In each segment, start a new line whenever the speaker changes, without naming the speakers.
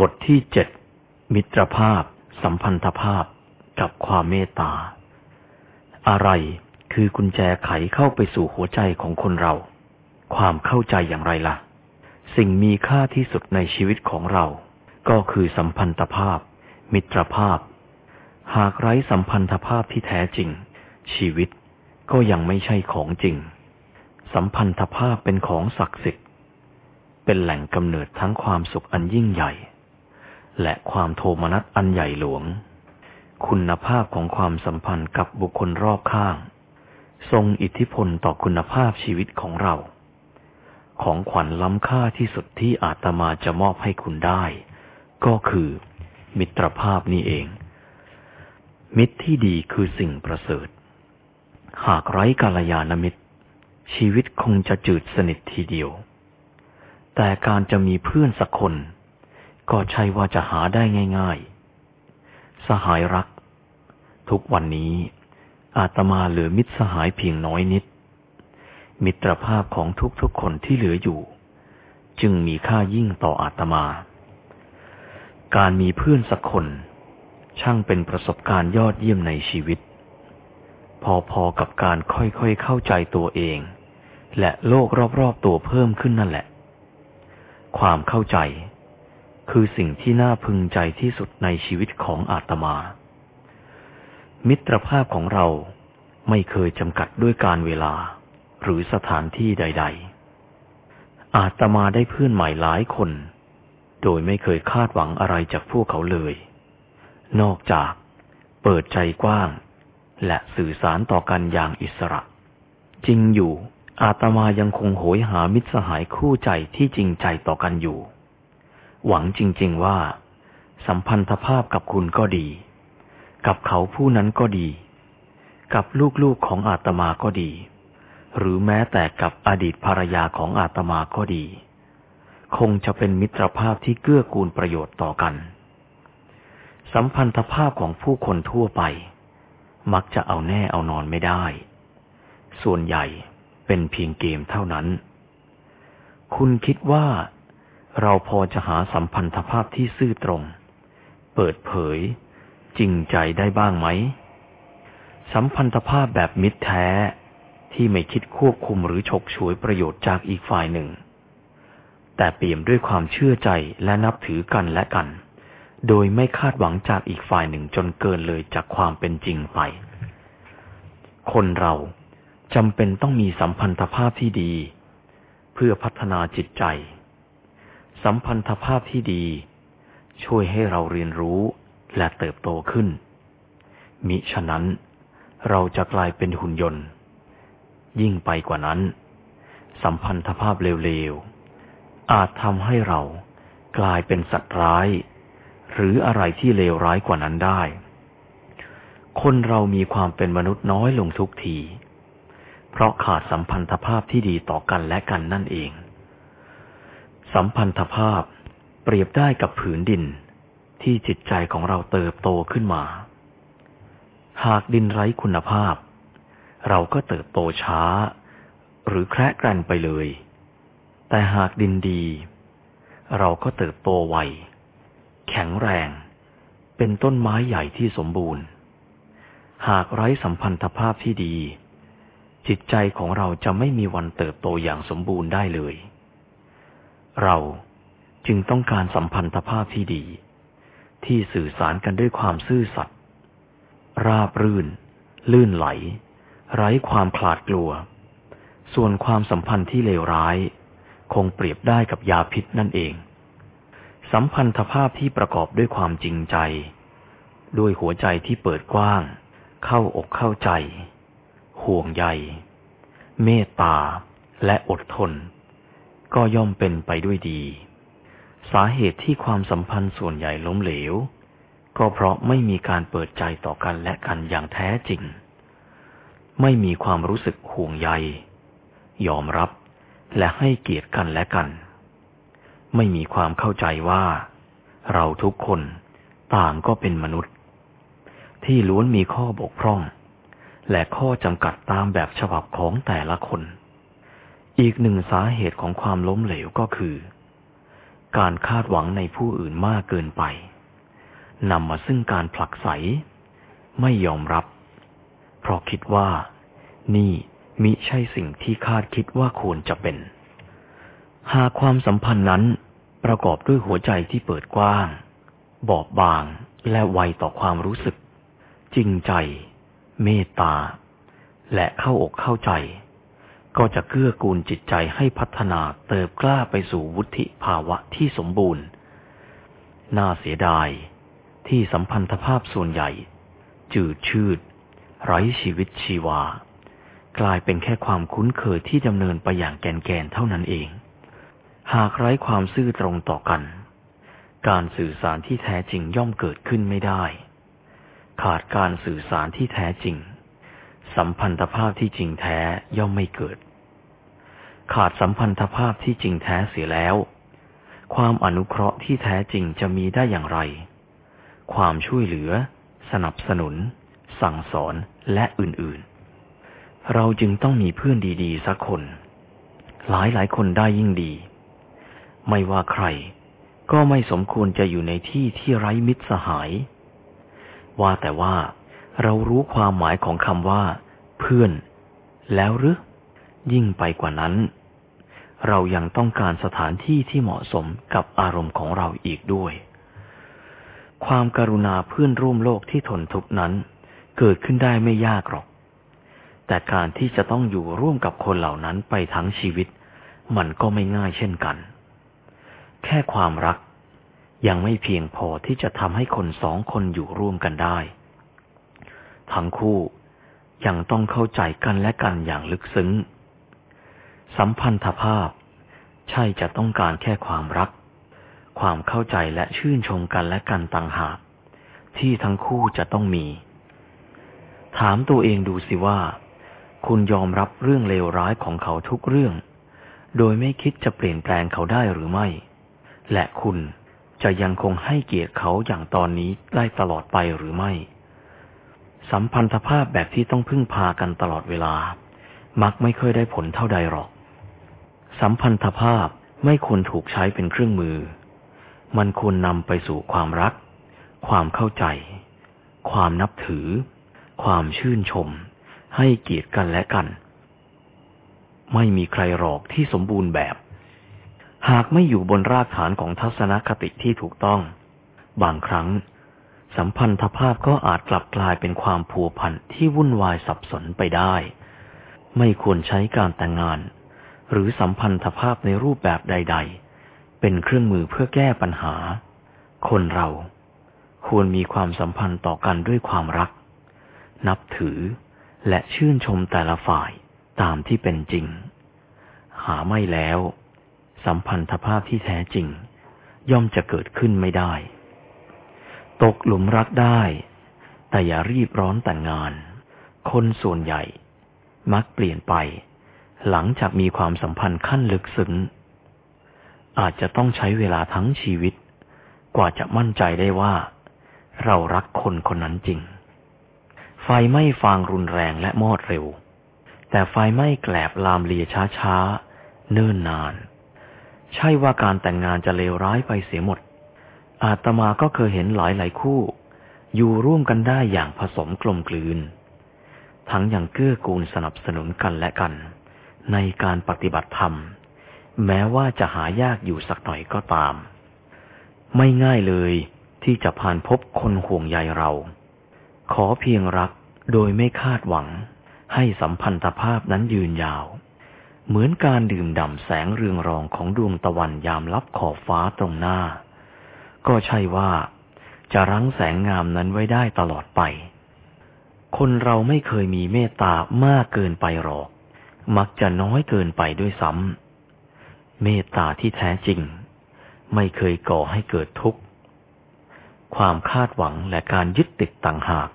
บทที่เจ็ดมิตรภาพ สัมพันธภาพกับความเมตตา อะไรคือกุญแจไขเข้าไปสู่หัวใจของคนเรา ความเข้าใจอย่างไรละ่ะ สิ่งมีค่าที่สุดในชีวิตของเรา ก็คือสัมพันธภาพ มิตรภาพ หากไร้สัมพันธภาพที่แท้จริง ชีวิตก็ยังไม่ใช่ของจริง สัมพันธภาพเป็นของศักดิ์สิทธิ์ เป็นแหล่งกำเนิดทั้งความสุขอันยิ่งใหญ่ และความโทมนัสอันใหญ่หลวง คุณภาพของความสัมพันธ์กับบุคคลรอบข้าง ทรงอิทธิพลต่อคุณภาพชีวิตของเรา ของขวัญล้ำค่าที่สุดที่อาตมาจะมอบให้คุณได้ ก็คือ มิตรภาพนี่เอง มิตรที่ดีคือสิ่งประเสริฐ หากไร้กาลยานมิตร ชีวิตคงจะจืดสนิททีเดียว แต่การจะมีเพื่อนสักคน ก็ใช่ว่าจะหาได้ง่าย ๆ สหายรัก ทุกวันนี้ อาตมาเหลือมิตรสหายเพียงน้อยนิด มิตรภาพของทุกๆคนที่เหลืออยู่ จึงมีค่ายิ่งต่ออาตมา การมีเพื่อนสักคน ช่างเป็นประสบการณ์ยอดเยี่ยมในชีวิต พอๆกับการค่อยๆเข้าใจตัวเอง และโลกรอบๆตัวเพิ่มขึ้นนั่นแหละ ความเข้าใจ คือสิ่งที่น่าพึงใจที่สุดในชีวิตของอาตมา มิตรภาพของเราไม่เคยจำกัดด้วยการเวลา หรือสถานที่ใด ๆ อาตมาได้เพื่อนใหม่หลายคน โดยไม่เคยคาดหวังอะไรจากพวกเขาเลย นอกจากเปิดใจกว้าง และสื่อสารต่อกันอย่างอิสระ จริงอยู่อาตมายังคงโหยหามิตรสหายคู่ใจที่จริงใจต่อกันอยู่ หวังจริง ๆว่า สัมพันธภาพกับคุณก็ดี กับเขาผู้นั้นก็ดี กับลูกๆของอาตมาก็ดี หรือแม้แต่กับอดีตภรรยาของอาตมาก็ดี คงจะเป็นมิตรภาพที่เกื้อกูลประโยชน์ต่อกัน สัมพันธภาพของผู้คนทั่วไป มักจะเอาแน่เอานอนไม่ได้ ส่วนใหญ่เป็นเพียงเกมเท่านั้น คุณคิดว่า เราพอจะหาสัมพันธภาพที่ซื่อตรง เปิดเผย จริงใจได้บ้างไหม สัมพันธภาพแบบมิตรแท้ที่ไม่คิดควบคุมหรือฉกฉวยประโยชน์จากอีกฝ่ายหนึ่ง แต่เปี่ยมด้วยความเชื่อใจและนับถือกันและกัน โดยไม่คาดหวังจากอีกฝ่ายหนึ่งจนเกินเลยจากความเป็นจริงไป คนเราจำเป็นต้องมีสัมพันธภาพที่ดี เพื่อพัฒนาจิตใจ สัมพันธภาพที่ดี ช่วยให้เราเรียนรู้และเติบโตขึ้น มิฉะนั้น เราจะกลายเป็นหุ่นยนต์ ยิ่งไปกว่านั้น สัมพันธภาพเลวๆ อาจทำให้เรากลายเป็นสัตว์ร้าย หรืออะไรที่เลวร้ายกว่านั้นได้ คนเรามีความเป็นมนุษย์น้อยลงทุกที เพราะขาดสัมพันธภาพที่ดีต่อกันและกันนั่นเอง สัมพันธภาพเปรียบได้กับผืนดิน ที่จิตใจของเราเติบโตขึ้นมา หากดินไร้คุณภาพ เราก็เติบโตช้า หรือแคระกรันไปเลย แต่หากดินดี เราก็เติบโตไว แข็งแรง เป็นต้นไม้ใหญ่ที่สมบูรณ์ หากไร้สัมพันธภาพที่ดี จิตใจของเราจะไม่มีวันเติบโตอย่างสมบูรณ์ได้เลย เราจึงต้องการสัมพันธภาพที่ดี ที่สื่อสารกันด้วยความซื่อสัตย์ราบรื่น ลื่นไหล ไร้ความคลาดกลัว ส่วนความสัมพันธ์ที่เลวร้าย คงเปรียบได้กับยาพิษนั่นเอง สัมพันธภาพที่ประกอบด้วยความจริงใจ ด้วยหัวใจที่เปิดกว้าง เข้าอกเข้าใจ ห่วงใย เมตตาและอดทน ก็ย่อมเป็นไปด้วยดี สาเหตุที่ความสัมพันธ์ส่วนใหญ่ล้มเหลว ก็เพราะไม่มีการเปิดใจต่อกันและกันอย่างแท้จริง ไม่มีความรู้สึกห่วงใย ยอมรับและให้เกียรติกันและกัน ไม่มีความเข้าใจว่า เราทุกคนต่างก็เป็นมนุษย์ ที่ล้วนมีข้อบกพร่อง และข้อจำกัดตามแบบฉบับของแต่ละคน อีกหนึ่งสาเหตุของความล้มเหลวก็คือ การคาดหวังในผู้อื่นมากเกินไปนำมาซึ่งการผลักไส ไม่ยอมรับ เพราะคิดว่า นี่มิใช่สิ่งที่คาดคิดว่าควรจะเป็น หากความสัมพันธ์นั้นประกอบด้วยหัวใจที่เปิดกว้าง บอบบางและไวต่อความรู้สึก จริงใจ เมตตา และเข้าอกเข้าใจ ก็จะเกื้อกูลจิตใจให้พัฒนาเติบกล้าไปสู่วุฒิภาวะที่สมบูรณ์ น่าเสียดายที่สัมพันธภาพส่วนใหญ่ จืดชืด ไร้ชีวิตชีวา กลายเป็นแค่ความคุ้นเคยที่ดำเนินไปอย่างแกนๆเท่านั้นเอง หากไร้ความซื่อตรงต่อกัน การสื่อสารที่แท้จริงย่อมเกิดขึ้นไม่ได้ ขาดการสื่อสารที่แท้จริง สัมพันธภาพที่จริงแท้ย่อมไม่เกิด ขาดสัมพันธภาพที่จริงแท้เสียแล้ว ความอนุเคราะห์ที่แท้จริงจะมีได้อย่างไร ความช่วยเหลือ สนับสนุน สั่งสอนและอื่นๆ เราจึงต้องมีเพื่อนดีๆ สักคน หลายหลายคนได้ยิ่งดี ไม่ว่าใคร ก็ไม่สมควรจะอยู่ในที่ที่ไร้มิตรสหาย ว่าแต่ว่า เรารู้ความหมายของคำว่า เพื่อน แล้วหรือยิ่งไปกว่านั้น เรายังต้องการสถานที่ที่เหมาะสมกับอารมณ์ของเราอีกด้วย ความการุณาเพื่อนร่วมโลกที่ทนทุกข์นั้น เกิดขึ้นได้ไม่ยากหรอก แต่การที่จะต้องอยู่ร่วมกับคนเหล่านั้นไปทั้งชีวิต มันก็ไม่ง่ายเช่นกัน แค่ความรักยังไม่เพียงพอที่จะทำให้คนสองคนอยู่ร่วมกันได้ ทั้งคู่ยังต้องเข้าใจกันและกันอย่างลึกซึ้ง สัมพันธภาพ ใช่จะต้องการแค่ความรัก ความเข้าใจและชื่นชมกันและกันต่างหาก ที่ทั้งคู่จะต้องมี ถามตัวเองดูสิว่า คุณยอมรับเรื่องเลวร้ายของเขาทุกเรื่อง โดยไม่คิดจะเปลี่ยนแปลงเขาได้หรือไม่ และคุณจะยังคงให้เกียรติเขาอย่างตอนนี้ได้ตลอดไปหรือไม่ สัมพันธภาพแบบที่ต้องพึ่งพากันตลอดเวลา มักไม่เคยได้ผลเท่าใดหรอก สัมพันธภาพไม่ควรถูกใช้เป็นเครื่องมือ มันควรนำไปสู่ความรัก ความเข้าใจ ความนับถือ ความชื่นชม ให้เกียรติกันและกัน ไม่มีใครหรอกที่สมบูรณ์แบบ หากไม่อยู่บนรากฐานของทัศนคติที่ถูกต้อง บางครั้ง สัมพันธภาพก็อาจกลับกลายเป็นความผัวพันที่วุ่นวายสับสนไปได้ ไม่ควรใช้การแต่งงาน หรือสัมพันธภาพในรูปแบบใด ๆ เป็นเครื่องมือเพื่อแก้ปัญหา คนเราควรมีความสัมพันธ์ต่อกันด้วยความรัก นับถือและชื่นชมแต่ละฝ่ายตามที่เป็นจริง หาไม่แล้ว สัมพันธภาพที่แท้จริง ย่อมจะเกิดขึ้นไม่ได้ ตกหลุมรักได้ แต่อย่ารีบร้อนแต่งงาน คนส่วนใหญ่ มักเปลี่ยนไป หลังจากมีความสัมพันธ์ขั้นลึกซึ้งอาจจะต้องใช้เวลาทั้งชีวิต กว่าจะมั่นใจได้ว่า เรารักคนคนนั้นจริง ไฟไหม้ฟางรุนแรงและมอดเร็ว แต่ไฟไหม้แกลบลามเลียช้าช้าเนิ่นนาน ใช่ว่าการแต่งงานจะเลวร้ายไปเสียหมด อาตมาก็เคยเห็นหลายหลายคู่ อยู่ร่วมกันได้อย่างผสมกลมกลืน ทั้งอย่างเกื้อกูลสนับสนุนกันและกัน ในการปฏิบัติธรรม แม้ว่าจะหายากอยู่สักหน่อยก็ตาม ไม่ง่ายเลยที่จะผ่านพบคนห่วงใยเรา ขอเพียงรักโดยไม่คาดหวัง ให้สัมพันธภาพนั้นยืนยาว เหมือนการดื่มด่ำแสงเรืองรองของดวงตะวันยามลับขอบฟ้าตรงหน้า ก็ใช่ว่าจะรั้งแสงงามนั้นไว้ได้ตลอดไป คนเราไม่เคยมีเมตตามากเกินไปหรอก มักจะน้อยเกินไปด้วยซ้ำ เมตตาที่แท้จริง ไม่เคยก่อให้เกิดทุกข์ ความคาดหวังและการยึดติดต่างหาก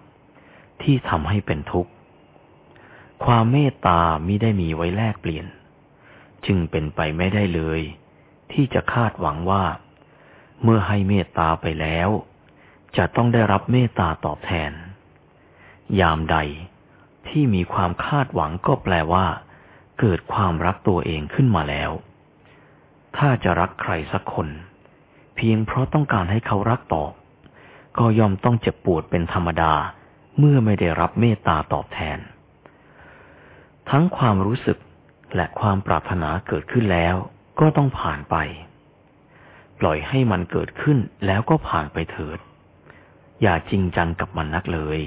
ที่ทำให้เป็นทุกข์ ความเมตตามิได้มีไว้แลกเปลี่ยน จึงเป็นไปไม่ได้เลย ที่จะคาดหวังว่า เมื่อให้เมตตาไปแล้ว จะต้องได้รับเมตตาตอบแทน ยามใดที่มีความคาดหวังก็แปลว่า เกิดความรักตัวเองขึ้นมาแล้ว ถ้าจะรักใครสักคน เพียงเพราะต้องการให้เขารักตอบ ก็ย่อมต้องเจ็บปวดเป็นธรรมดาเมื่อไม่ได้รับเมตตาตอบแทน ทั้งความรู้สึกและความปรารถนาเกิดขึ้นแล้วก็ต้องผ่านไป ปล่อยให้มันเกิดขึ้นแล้วก็ผ่านไปเถิด อย่าจริงจังกับมันนักเลย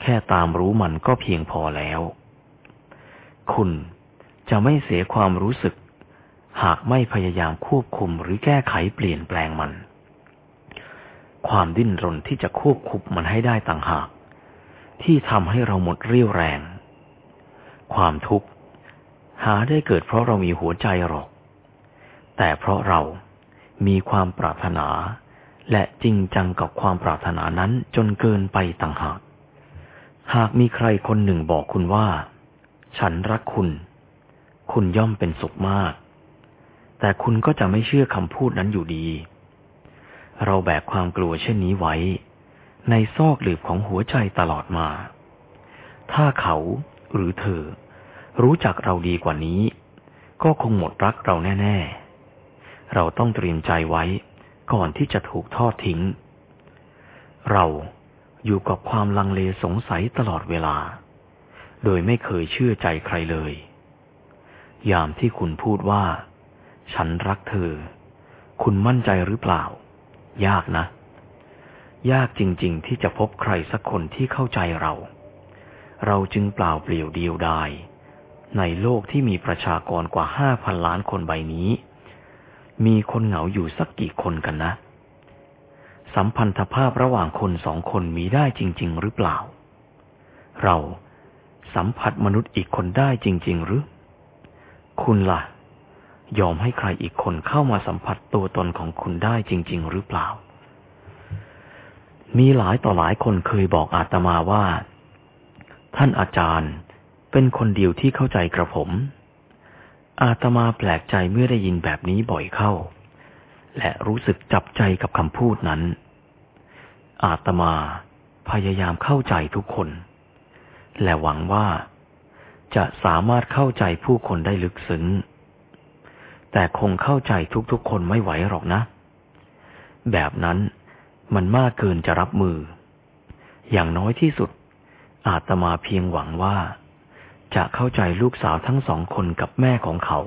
แค่ตามรู้มันก็เพียงพอแล้ว คุณจะไม่เสียความรู้สึก หากไม่พยายามควบคุมหรือแก้ไขเปลี่ยนแปลงมัน ความดิ้นรนที่จะควบคุมมันให้ได้ต่างหาก ที่ทำให้เราหมดเรี่ยวแรง ความทุกข์หาได้เกิดเพราะเรามีหัวใจหรอก แต่เพราะเรามีความปรารถนา และจริงจังกับความปรารถนานั้นจนเกินไปต่างหาก หากมีใครคนหนึ่งบอกคุณว่า ฉันรักคุณ คุณย่อมเป็นสุขมาก แต่คุณก็จะไม่เชื่อคำพูดนั้นอยู่ดี เราแบกความกลัวเช่นนี้ไว้ ในซอกหลืบของหัวใจตลอดมา ถ้าเขาหรือเธอ รู้จักเราดีกว่านี้ ก็คงหมดรักเราแน่ ๆ เราต้องเตรียมใจไว้ก่อนที่จะถูกทอดทิ้ง เราอยู่กับความลังเลสงสัยตลอดเวลา โดยไม่เคยเชื่อใจใครเลย ยามที่คุณพูดว่า ฉันรักเธอ คุณมั่นใจหรือเปล่า ยากนะ ยากจริง ๆ ที่จะพบใครสักคนที่เข้าใจเรา เราจึงเปล่าเปลี่ยวเดียวดาย ในโลกที่มีประชากรกว่าห้าพันล้านคนใบนี้ มีคนเหงาอยู่สักกี่คนกันนะ สัมพันธภาพระหว่างคนสองคนมีได้จริง ๆ หรือเปล่า เรา สัมผัสมนุษย์อีกคนได้จริง ๆ หรือ คุณละ่ะ ยอมให้ใครอีกคนเข้ามาสัมผัสตัวตนของคุณได้จริง ๆ หรือเปล่า มีหลายต่อหลายคนเคยบอกอาตมาว่า ท่านอาจารย์เป็นคนเดียวที่เข้าใจกระผม อาตมาแปลกใจเมื่อได้ยินแบบนี้บ่อยเข้า และรู้สึกจับใจกับคำพูดนั้น อาตมาพยายามเข้าใจทุกคน และหวังว่า จะสามารถเข้าใจผู้คนได้ลึกซึ้ง แต่คงเข้าใจทุกๆคนไม่ไหวหรอกนะ แบบนั้นมันมากเกินจะรับมือ อย่างน้อยที่สุด อาตมาเพียงหวังว่า จะเข้าใจลูกสาวทั้งสองคนกับแม่ของเขา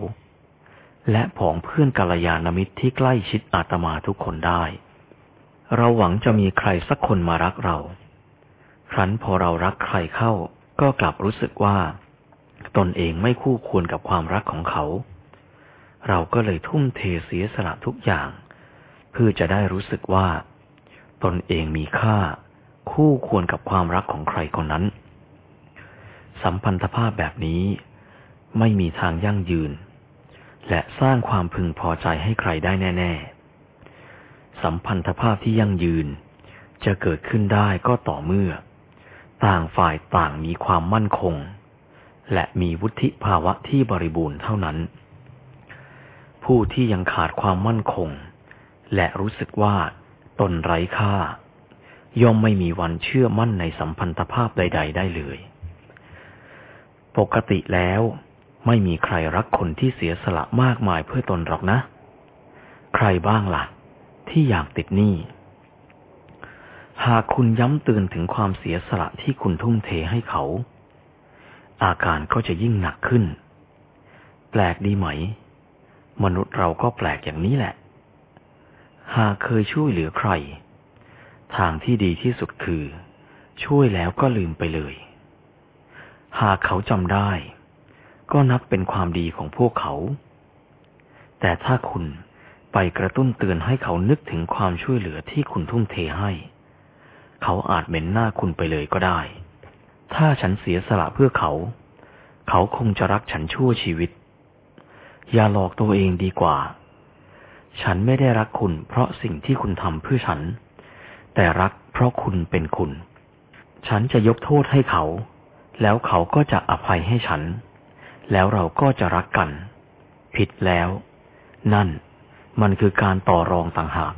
และผองเพื่อนกัลยาณมิตรที่ใกล้ชิดอาตมาทุกคนได้ เราหวังจะมีใครสักคนมารักเรา ครั้นพอเรารักใครเข้า ก็กลับรู้สึกว่า ตนเองไม่คู่ควรกับความรักของเขา เราก็เลยทุ่มเทเสียสละทุกอย่าง เพื่อจะได้รู้สึกว่า ตนเองมีค่า คู่ควรกับความรักของใครคนนั้น สัมพันธภาพแบบนี้ ไม่มีทางยั่งยืน และสร้างความพึงพอใจให้ใครได้แน่ ๆ สัมพันธภาพที่ยั่งยืน จะเกิดขึ้นได้ก็ต่อเมื่อ ต่างฝ่ายต่างมีความมั่นคง และมีวุฒิภาวะที่บริบูรณ์เท่านั้น ผู้ที่ยังขาดความมั่นคง และรู้สึกว่าตนไร้ค่า ย่อมไม่มีวันเชื่อมั่นในสัมพันธภาพใด ๆ ได้เลย ปกติแล้วไม่มีใครรักคนที่เสียสละมากมายเพื่อตนหรอกนะ ใครบ้างละ่ะ ที่อยากติดหนี้ หากคุณย้ำเตือนถึงความเสียสละที่คุณทุ่มเทให้เขา อาการก็จะยิ่งหนักขึ้น แปลกดีไหม มนุษย์เราก็แปลกอย่างนี้แหละ หากเคยช่วยเหลือใคร ทางที่ดีที่สุดคือ ช่วยแล้วก็ลืมไปเลย หากเขาจำได้ ก็นับเป็นความดีของพวกเขา แต่ถ้าคุณไปกระตุ้นเตือนให้เขานึกถึงความช่วยเหลือที่คุณทุ่มเทให้ เขาอาจเหม็นหน้าคุณไปเลยก็ได้ ถ้าฉันเสียสละเพื่อเขา เขาคงจะรักฉันชั่วชีวิต อย่าหลอกตัวเองดีกว่า ฉันไม่ได้รักคุณเพราะสิ่งที่คุณทำเพื่อฉัน แต่รักเพราะคุณเป็นคุณ ฉันจะยกโทษให้เขา แล้วเขาก็จะอภัยให้ฉัน แล้วเราก็จะรักกัน ผิดแล้ว นั่นมันคือการต่อรองต่างหาก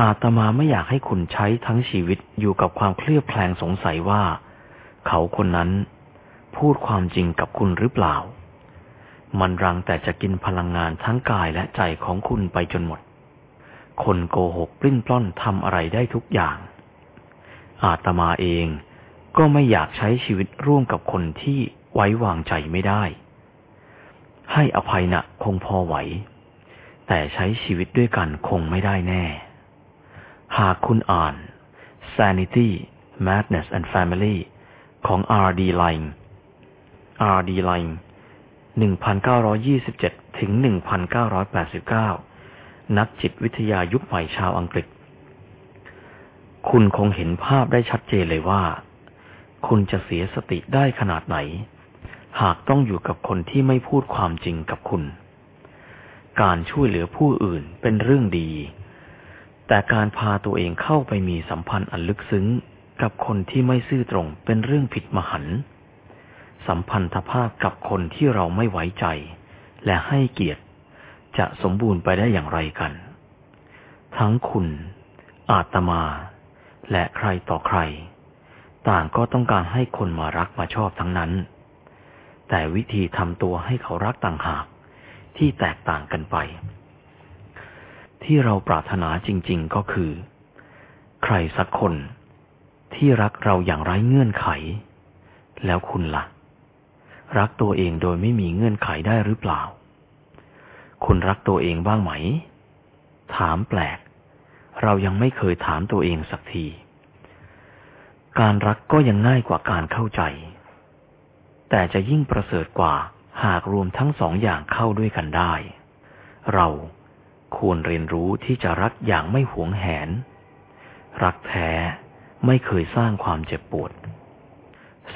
อาตมาไม่อยากให้คุณใช้ทั้งชีวิตอยู่กับความเคลือบแคลงสงสัยว่า เขาคนนั้น พูดความจริงกับคุณหรือเปล่า มันรังแต่จะกินพลังงานทั้งกายและใจของคุณไปจนหมด คนโกหกปลิ้นปล้อนทำอะไรได้ทุกอย่าง อาตมาเองก็ไม่อยากใช้ชีวิตร่วมกับคนที่ไว้วางใจไม่ได้ ให้อภัยนะคงพอไหว แต่ใช้ชีวิตด้วยกันคงไม่ได้แน่ หากคุณอ่าน Sanity, Madness and Family ของ R.D. Line R.D. Line 1927 ถึง 1989 นักจิตวิทยายุคใหม่ชาวอังกฤษ คุณคงเห็นภาพได้ชัดเจนเลยว่า คุณจะเสียสติได้ขนาดไหน หากต้องอยู่กับคนที่ไม่พูดความจริงกับคุณ การช่วยเหลือผู้อื่นเป็นเรื่องดี แต่การพาตัวเองเข้าไปมีสัมพันธ์อันลึกซึ้ง กับคนที่ไม่ซื่อตรงเป็นเรื่องผิดมหันต์สัมพันธภาพกับคนที่เราไม่ไว้ใจ และให้เกียรติ จะสมบูรณ์ไปได้อย่างไรกัน ทั้งคุณ อาตมา และใครต่อใคร ต่างก็ต้องการให้คนมารักมาชอบทั้งนั้น แต่วิธีทำตัวให้เขารักต่างหากที่แตกต่างกันไป ที่เราปรารถนาจริง ๆ ก็คือ ใครสักคนที่รักเราอย่างไร้เงื่อนไข แล้วคุณละ่ะ รักตัวเองโดยไม่มีเงื่อนไขได้หรือเปล่า คุณรักตัวเองบ้างไหม ถามแปลก เรายังไม่เคยถามตัวเองสักที การรักก็ยังง่ายกว่าการเข้าใจ แต่จะยิ่งประเสริฐกว่าหากรวมทั้งสองอย่างเข้าด้วยกันได้ เรา ควรเรียนรู้ที่จะรักอย่างไม่หวงแหน รักแท้ไม่เคยสร้างความเจ็บปวด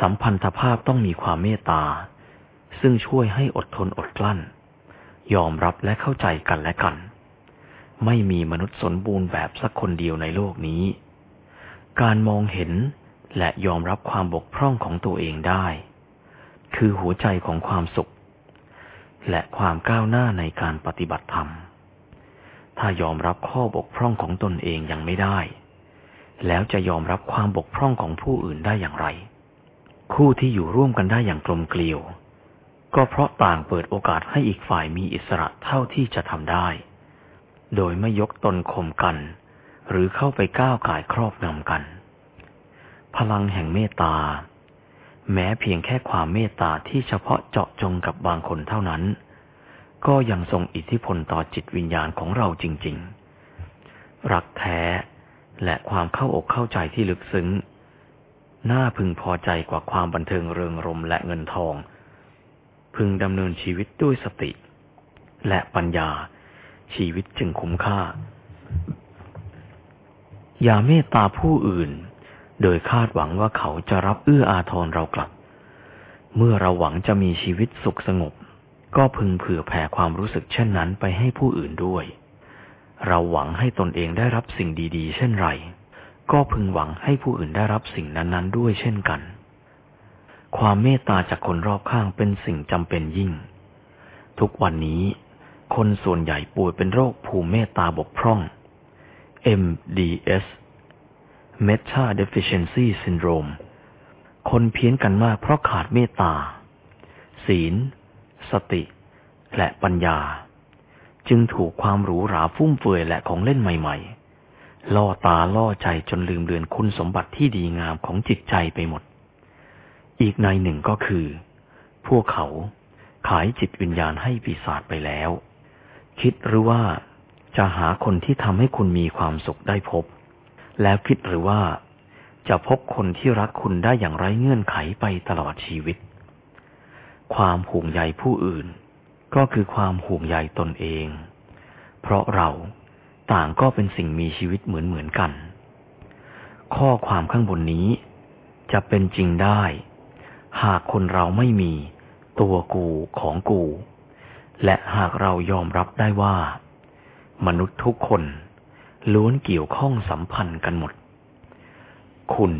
สัมพันธภาพต้องมีความเมตตา ซึ่งช่วยให้อดทนอดกลั้น ยอมรับและเข้าใจกันและกัน ไม่มีมนุษย์สมบูรณ์แบบสักคนเดียวในโลกนี้ การมองเห็นและยอมรับความบกพร่องของตัวเองได้ คือหัวใจของความสุข และความก้าวหน้าในการปฏิบัติธรรม ถ้ายอมรับข้อบกพร่องของตนเองยังไม่ได้ แล้วจะยอมรับความบกพร่องของผู้อื่นได้อย่างไร คู่ที่อยู่ร่วมกันได้อย่างกลมเกลียว ก็เพราะต่างเปิดโอกาสให้อีกฝ่ายมีอิสระเท่าที่จะทำได้ โดยไม่ยกตนข่มกัน หรือเข้าไปก้าวก่ายครอบงำกัน พลังแห่งเมตตา แม้เพียงแค่ความเมตตาที่เฉพาะเจาะจงกับบางคนเท่านั้น ก็ยังทรงอิทธิพลต่อจิตวิญญาณของเราจริง ๆ รักแท้และความเข้าอกเข้าใจที่ลึกซึ้ง น่าพึงพอใจกว่าความบันเทิงเริงรมและเงินทอง พึงดำเนินชีวิตด้วยสติ และปัญญา ชีวิตจึงคุ้มค่า อย่าเมตตาผู้อื่น โดยคาดหวังว่าเขาจะรับเอื้ออาทรเรากลับ เมื่อเราหวังจะมีชีวิตสุขสงบ ก็พึงเผื่อแผ่ความรู้สึกเช่นนั้นไปให้ผู้อื่นด้วย เราหวังให้ตนเองได้รับสิ่งดีๆ เช่นไร ก็พึงหวังให้ผู้อื่นได้รับสิ่งนั้นๆ ด้วยเช่นกัน ความเมตตาจากคนรอบข้างเป็นสิ่งจำเป็นยิ่ง ทุกวันนี้ คนส่วนใหญ่ป่วยเป็นโรคภูมิเมตตาบกพร่อง MDS Meta Deficiency Syndrome คนเพี้ยนกันมากเพราะขาดเมตตา ศีล สติ และปัญญา จึงถูกความหรูหราฟุ่มเฟือยและของเล่นใหม่ ๆ ล่อตาล่อใจจนลืมเลือนคุณสมบัติที่ดีงามของจิตใจไปหมด อีกในหนึ่งก็คือ พวกเขาขายจิตวิญญาณให้ปีศาจไปแล้ว คิดหรือว่าจะหาคนที่ทำให้คุณมีความสุขได้พบ แล้วคิดหรือว่าจะพบคนที่รักคุณได้อย่างไร้เงื่อนไขไปตลอดชีวิต ความห่วงใยผู้อื่น ก็คือความห่วงใยตนเอง เพราะเราต่างก็เป็นสิ่งมีชีวิตเหมือนเหมือนกัน ข้อความข้างบนนี้ จะเป็นจริงได้ หากคนเราไม่มีตัวกูของกู และหากเรายอมรับได้ว่า มนุษย์ทุกคนล้วนเกี่ยวข้องสัมพันธ์กันหมด คุณ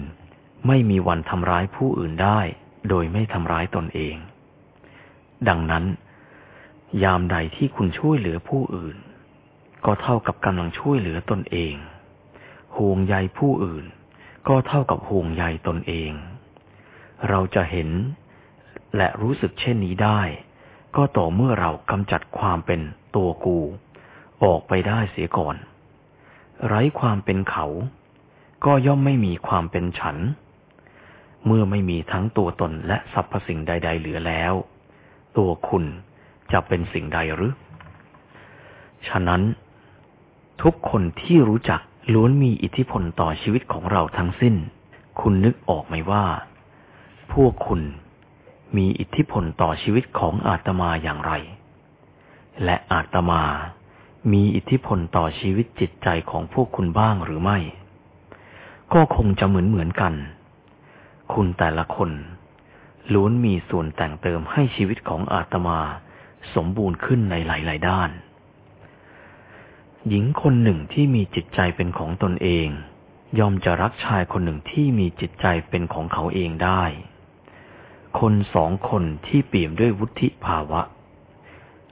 ไม่มีวันทำร้ายผู้อื่นได้ โดยไม่ทำร้ายตนเอง ดังนั้น ยามใดที่คุณช่วยเหลือผู้อื่น ก็เท่ากับกำลังช่วยเหลือตนเอง ห่วงใยผู้อื่น ก็เท่ากับห่วงใยตนเอง เราจะเห็นและรู้สึกเช่นนี้ได้ ก็ต่อเมื่อเรากำจัดความเป็นตัวกู ออกไปได้เสียก่อน ไร้ความเป็นเขา ก็ย่อมไม่มีความเป็นฉัน เมื่อไม่มีทั้งตัวตนและสรรพสิ่งใด ๆ เหลือแล้ว ตัวคุณจะเป็นสิ่งใดหรือ ฉะนั้น ทุกคนที่รู้จักล้วนมีอิทธิพลต่อชีวิตของเราทั้งสิ้น คุณนึกออกไหมว่า พวกคุณมีอิทธิพลต่อชีวิตของอาตมาอย่างไร และอาตมามีอิทธิพลต่อชีวิตจิตใจของพวกคุณบ้างหรือไม่ ก็คงจะเหมือนเหมือนกัน คุณแต่ละคน ล้วนมีส่วนแต่งเติมให้ชีวิตของอาตมาสมบูรณ์ขึ้นในหลาย ๆ ด้าน หญิงคนหนึ่งที่มีจิตใจเป็นของตนเองยอมจะรักชายคนหนึ่งที่มีจิตใจเป็นของเขาเองได้ คนสองคนที่เปี่ยมด้วยวุฒิภาวะ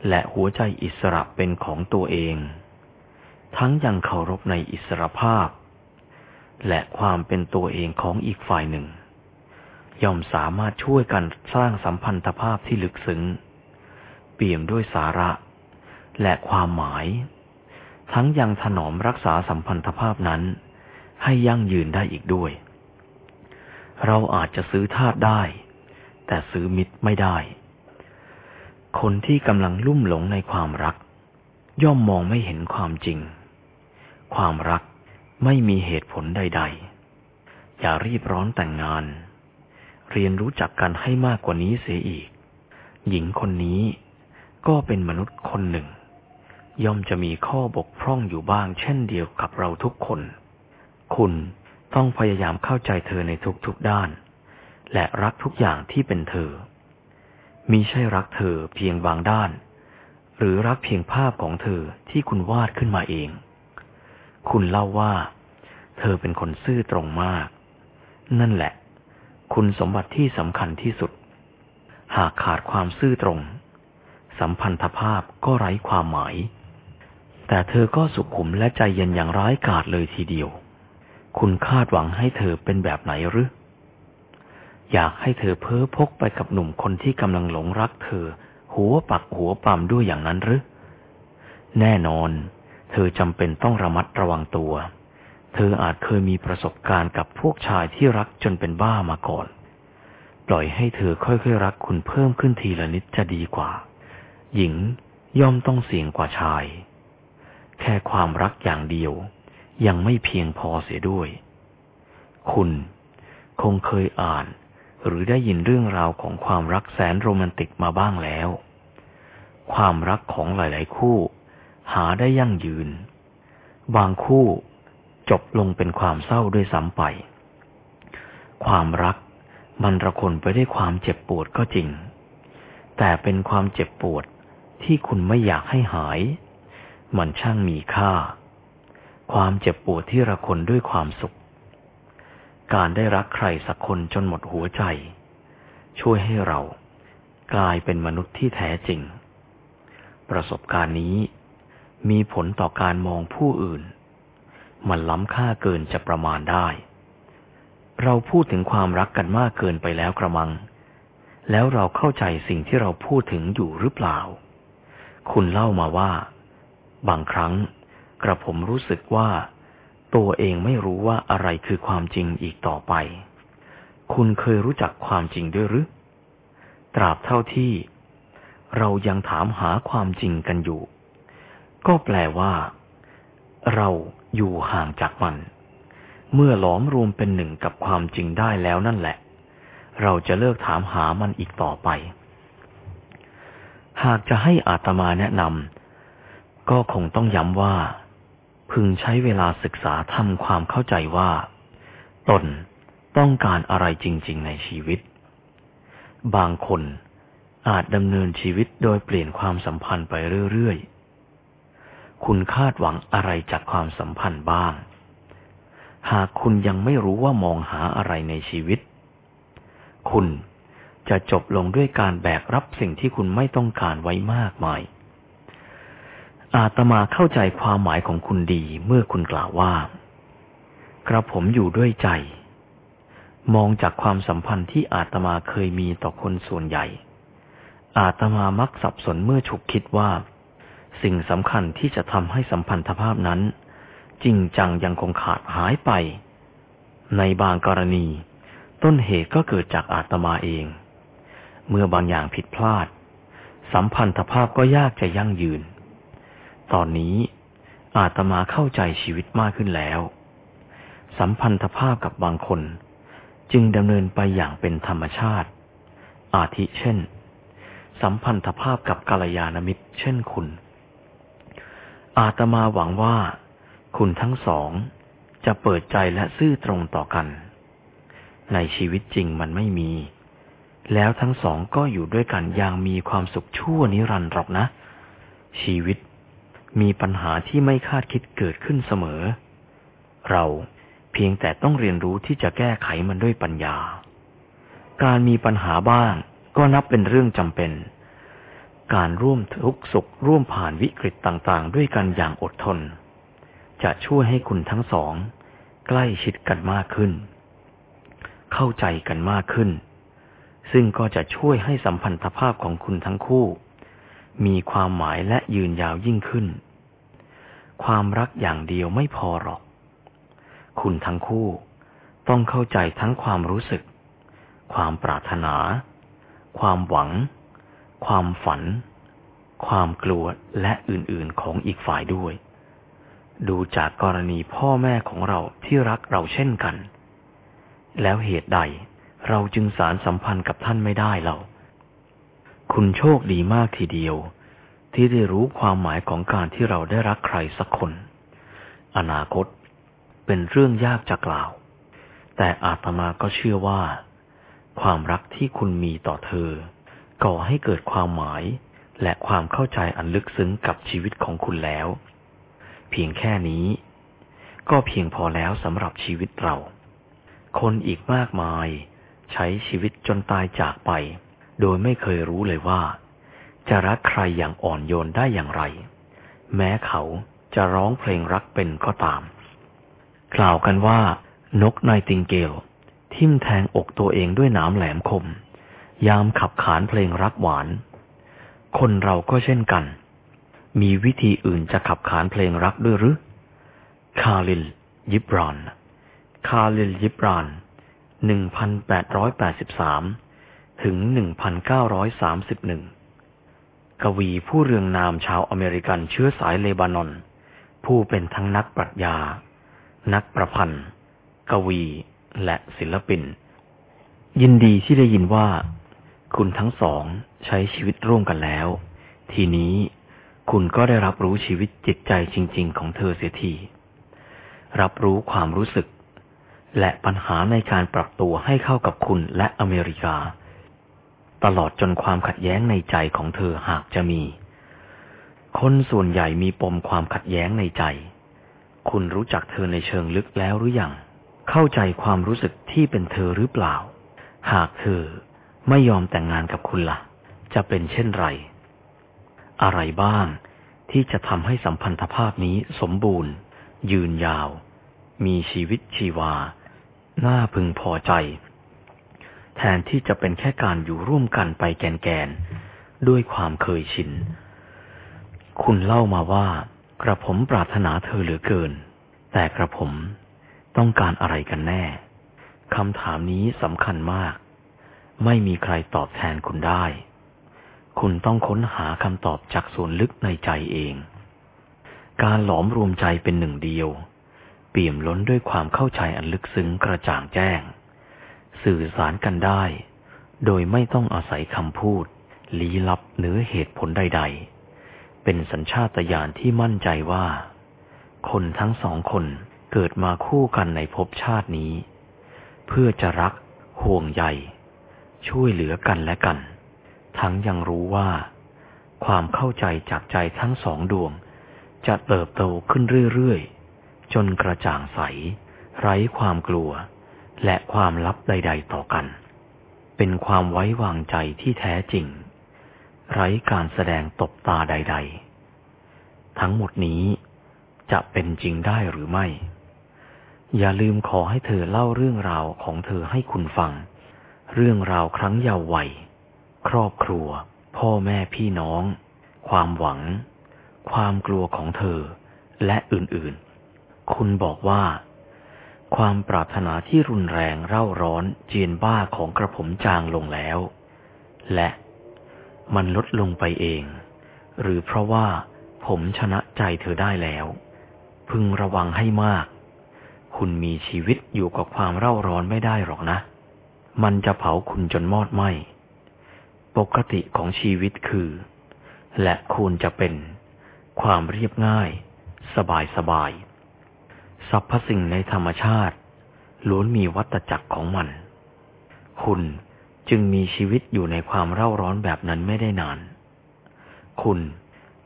และหัวใจอิสระเป็นของตัวเอง ทั้งยังเคารพในอิสรภาพ และความเป็นตัวเองของอีกฝ่ายหนึ่ง ย่อมสามารถช่วยกันสร้างสัมพันธภาพที่ลึกซึ้ง เปี่ยมด้วยสาระ และความหมาย ทั้งยังถนอมรักษาสัมพันธภาพนั้น ให้ยั่งยืนได้อีกด้วย เราอาจจะซื้อทาสได้ แต่ซื้อมิตรไม่ได้ คนที่กำลังลุ่มหลงในความรัก ย่อมมองไม่เห็นความจริง ความรักไม่มีเหตุผลใด ๆ อย่ารีบร้อนแต่งงาน เรียนรู้จักกันให้มากกว่านี้เสียอีก หญิงคนนี้ก็เป็นมนุษย์คนหนึ่ง ย่อมจะมีข้อบกพร่องอยู่บ้างเช่นเดียวกับเราทุกคน คุณต้องพยายามเข้าใจเธอในทุกๆด้าน และรักทุกอย่างที่เป็นเธอมิใช่รักเธอเพียงบางด้าน หรือรักเพียงภาพของเธอที่คุณวาดขึ้นมาเอง คุณเล่าว่า เธอเป็นคนซื่อตรงมาก นั่นแหละ คุณสมบัติที่สำคัญที่สุด หากขาดความซื่อตรง สัมพันธภาพก็ไร้ความหมาย แต่เธอก็สุขุมและใจเย็นอย่างร้ายกาจเลยทีเดียว คุณคาดหวังให้เธอเป็นแบบไหนหรืออยากให้เธอเพ้อพกไปกับหนุ่มคนที่กำลังหลงรักเธอ หัวปักหัวปั๊มด้วยอย่างนั้นหรือ แน่นอน เธอจำเป็นต้องระมัดระวังตัว เธออาจเคยมีประสบการณ์กับพวกชายที่รักจนเป็นบ้ามาก่อน ปล่อยให้เธอค่อยๆรักคุณเพิ่มขึ้นทีละนิดจะดีกว่า หญิงย่อมต้องเสี่ยงกว่าชาย แค่ความรักอย่างเดียว ยังไม่เพียงพอเสียด้วย คุณคงเคยอ่าน หรือได้ยินเรื่องราวของความรักแสนโรแมนติกมาบ้างแล้ว ความรักของหลาย ๆ คู่ หาได้ยั่งยืน บางคู่ จบลงเป็นความเศร้าด้วยซ้ำไป ความรักมันระคนไปด้วยความเจ็บปวดก็จริง แต่เป็นความเจ็บปวดที่คุณไม่อยากให้หาย มันช่างมีค่า ความเจ็บปวดที่ระคนด้วยความสุข การได้รักใครสักคนจนหมดหัวใจ ช่วยให้เรากลายเป็นมนุษย์ที่แท้จริง ประสบการณ์นี้มีผลต่อการมองผู้อื่น มันล้ำค่าเกินจะประมาณได้ เราพูดถึงความรักกันมากเกินไปแล้วกระมัง แล้วเราเข้าใจสิ่งที่เราพูดถึงอยู่หรือเปล่า คุณเล่ามาว่า บางครั้ง กระผมรู้สึกว่า ตัวเองไม่รู้ว่าอะไรคือความจริงอีกต่อไป คุณเคยรู้จักความจริงด้วยหรือ ตราบเท่าที่ เรายังถามหาความจริงกันอยู่ ก็แปลว่า เรา อยู่ห่างจากมัน เมื่อหลอมรวมเป็นหนึ่งกับความจริงได้แล้วนั่นแหละ เราจะเลิกถามหามันอีกต่อไป หากจะให้อาตมาแนะนำก็คงต้องย้ำว่า พึงใช้เวลาศึกษาทำความเข้าใจว่า ตนต้องการอะไรจริง ๆ ในชีวิต บางคนอาจดำเนินชีวิตโดยเปลี่ยนความสัมพันธ์ไปเรื่อย ๆ คุณคาดหวังอะไรจากความสัมพันธ์บ้าง หากคุณยังไม่รู้ว่ามองหาอะไรในชีวิต คุณจะจบลงด้วยการแบกรับสิ่งที่คุณไม่ต้องการไว้มากมาย อาตมาเข้าใจความหมายของคุณดีเมื่อคุณกล่าวว่า กระผมอยู่ด้วยใจ มองจากความสัมพันธ์ที่อาตมาเคยมีต่อคนส่วนใหญ่ อาตมามักสับสนเมื่อฉุกคิดว่า สิ่งสำคัญที่จะทำให้สัมพันธภาพนั้น จริงจังยังคงขาดหายไป ในบางกรณี ต้นเหตุก็เกิดจากอาตมาเอง เมื่อบางอย่างผิดพลาด สัมพันธภาพก็ยากจะยั่งยืน ตอนนี้อาตมาเข้าใจชีวิตมากขึ้นแล้ว สัมพันธภาพกับบางคน จึงดำเนินไปอย่างเป็นธรรมชาติ อาทิเช่น สัมพันธภาพกับกาลยานมิตร เช่นคุณ อาตมาหวังว่าคุณทั้งสองจะเปิดใจและซื่อตรงต่อกัน ในชีวิตจริงมันไม่มี แล้วทั้งสองก็อยู่ด้วยกันอย่างมีความสุขชั่วนิรันดร์หรอกนะ ชีวิตมีปัญหาที่ไม่คาดคิดเกิดขึ้นเสมอ เราเพียงแต่ต้องเรียนรู้ที่จะแก้ไขมันด้วยปัญญา การมีปัญหาบ้างก็นับเป็นเรื่องจำเป็น การร่วมทุกสุขร่วมผ่านวิกฤตต่างๆ ด้วยกันอย่างอดทน จะช่วยให้คุณทั้งสอง ใกล้ชิดกันมากขึ้น เข้าใจกันมากขึ้น ซึ่งก็จะช่วยให้สัมพันธภาพของคุณทั้งคู่ มีความหมายและยืนยาวยิ่งขึ้น ความรักอย่างเดียวไม่พอหรอก คุณทั้งคู่ต้องเข้าใจทั้งความรู้สึก ความปรารถนา ความหวัง ความฝัน ความกลัวและอื่นๆของอีกฝ่ายด้วย ดูจากกรณีพ่อแม่ของเราที่รักเราเช่นกัน แล้วเหตุใดเราจึงสารสัมพันธ์กับท่านไม่ได้เรา คุณโชคดีมากทีเดียว ที่ได้รู้ความหมายของการที่เราได้รักใครสักคน อนาคตเป็นเรื่องยากจะกล่าว แต่อาตมาก็เชื่อว่า ความรักที่คุณมีต่อเธอ ก่อให้เกิดความหมาย และความเข้าใจอันลึกซึ้งกับชีวิตของคุณแล้ว เพียงแค่นี้ ก็เพียงพอแล้วสำหรับชีวิตเรา คนอีกมากมาย ใช้ชีวิตจนตายจากไป โดยไม่เคยรู้เลยว่า จะรักใครอย่างอ่อนโยนได้อย่างไร แม้เขาจะร้องเพลงรักเป็นก็ตาม กล่าวกันว่า นกไนติงเกลทิ่มแทงอกตัวเองด้วยน้ำแหลมคม ยามขับขานเพลงรักหวาน คนเราก็เช่นกัน มีวิธีอื่นจะขับขานเพลงรักด้วยหรือ คาลิล ยิบรอน คาลิล ยิบรอนหนึ่งพันแปดร้อยแปดสิบสามถึง 1931 กวีผู้เรืองนามชาวอเมริกันเชื้อสายเลบานอน ผู้เป็นทั้งนักปรัชญา นักประพันธ์ กวี และศิลปิน ยินดีที่ได้ยินว่า คุณทั้งสองใช้ชีวิตร่วมกันแล้ว ทีนี้คุณก็ได้รับรู้ชีวิตจิตใจจริง ๆ ของเธอเสียที รับรู้ความรู้สึก และปัญหาในการปรับตัวให้เข้ากับคุณและอเมริกา ตลอดจนความขัดแย้งในใจของเธอหากจะมี คนส่วนใหญ่มีปมความขัดแย้งในใจ คุณรู้จักเธอในเชิงลึกแล้วหรือยัง เข้าใจความรู้สึกที่เป็นเธอหรือเปล่า หากเธอ ไม่ยอมแต่งงานกับคุณละ่ะ จะเป็นเช่นไร อะไรบ้างที่จะทำให้สัมพันธภาพนี้สมบูรณ์ ยืนยาว มีชีวิตชีวา น่าพึงพอใจ แทนที่จะเป็นแค่การอยู่ร่วมกันไปแกนๆ ด้วยความเคยชิน คุณเล่ามาว่ากระผมปรารถนาเธอเหลือเกิน แต่กระผมต้องการอะไรกันแน่คำถามนี้สำคัญมาก ไม่มีใครตอบแทนคุณได้ คุณต้องค้นหาคำตอบจากส่วนลึกในใจเอง การหลอมรวมใจเป็นหนึ่งเดียว เปี่ยมล้นด้วยความเข้าใจอันลึกซึ้งกระจ่างแจ้ง สื่อสารกันได้ โดยไม่ต้องอาศัยคำพูด ลี้ลับหรือเหตุผลใด ๆ เป็นสัญชาตญาณที่มั่นใจว่า คนทั้งสองคนเกิดมาคู่กันในภพชาตินี้ เพื่อจะรักห่วงใย ช่วยเหลือกันและกัน ทั้งยังรู้ว่า ความเข้าใจจากใจทั้งสองดวง จะเติบโตขึ้นเรื่อยๆ จนกระจ่างใส ไร้ความกลัว และความลับใด ๆ ต่อกัน เป็นความไว้วางใจที่แท้จริง ไร้การแสดงตบตาใด ๆ ทั้งหมดนี้จะเป็นจริงได้หรือไม่ อย่าลืมขอให้เธอเล่าเรื่องราวของเธอให้คุณฟัง เรื่องราวครั้งเยาว์วัย ครอบครัว พ่อแม่พี่น้อง ความหวัง ความกลัวของเธอ และอื่นๆ คุณบอกว่า ความปรารถนาที่รุนแรงเร่าร้อนเจียนบ้าของกระผมจางลงแล้ว และมันลดลงไปเอง หรือเพราะว่าผมชนะใจเธอได้แล้ว พึงระวังให้มาก คุณมีชีวิตอยู่กับความเร่าร้อนไม่ได้หรอกนะ มันจะเผาคุณจนมอดไหมปกติของชีวิตคือ และควรจะเป็น ความเรียบง่าย สบายสบายสรรพสิ่งในธรรมชาติ ล้วนมีวัตจักรของมัน คุณจึงมีชีวิตอยู่ในความเร่าร้อนแบบนั้นไม่ได้นาน คุณ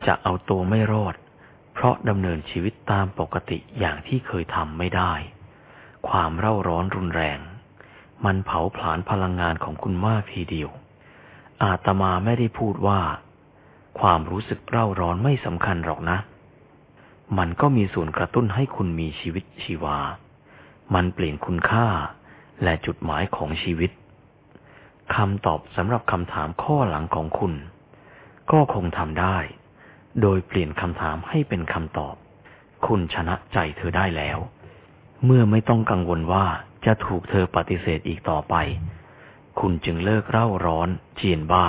จะเอาตัวไม่รอด เพราะดำเนินชีวิตตามปกติอย่างที่เคยทำไม่ได้ ความเร่าร้อนรุนแรง มันเผาผลาญพลังงานของคุณมากทีเดียว อาตมาไม่ได้พูดว่า ความรู้สึกเร่าร้อนไม่สำคัญหรอกนะ มันก็มีส่วนกระตุ้นให้คุณมีชีวิตชีวา มันเปลี่ยนคุณค่าและจุดหมายของชีวิตคำตอบสำหรับคำถามข้อหลังของคุณ ก็คงทำได้ โดยเปลี่ยนคำถามให้เป็นคำตอบ คุณชนะใจเธอได้แล้ว เมื่อไม่ต้องกังวลว่า จะถูกเธอปฏิเสธอีกต่อไป คุณจึงเลิกเร่าร้อนเจียนบ้า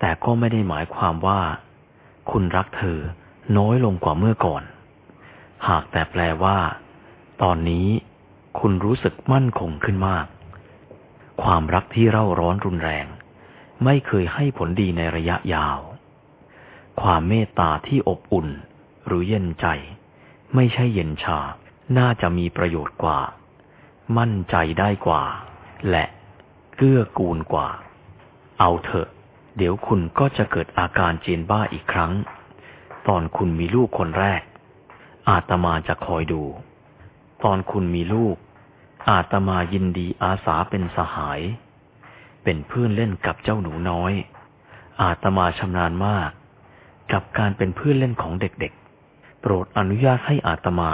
แต่ก็ไม่ได้หมายความว่า คุณรักเธอน้อยลงกว่าเมื่อก่อน หากแต่แปลว่า ตอนนี้คุณรู้สึกมั่นคงขึ้นมาก ความรักที่เร่าร้อนรุนแรง ไม่เคยให้ผลดีในระยะยาว ความเมตตาที่อบอุ่น หรือเย็นใจ ไม่ใช่เย็นชา น่าจะมีประโยชน์กว่า มั่นใจได้กว่า และเกื้อกูลกว่า เอาเถอะ เดี๋ยวคุณก็จะเกิดอาการเจนบ้าอีกครั้ง ตอนคุณมีลูกคนแรก อาตมาจะคอยดู ตอนคุณมีลูก อาตมายินดีอาสาเป็นสหาย เป็นเพื่อนเล่นกับเจ้าหนูน้อย อาตมาชำนาญมาก กับการเป็นเพื่อนเล่นของเด็กๆ โปรดอนุญาตให้อาตมา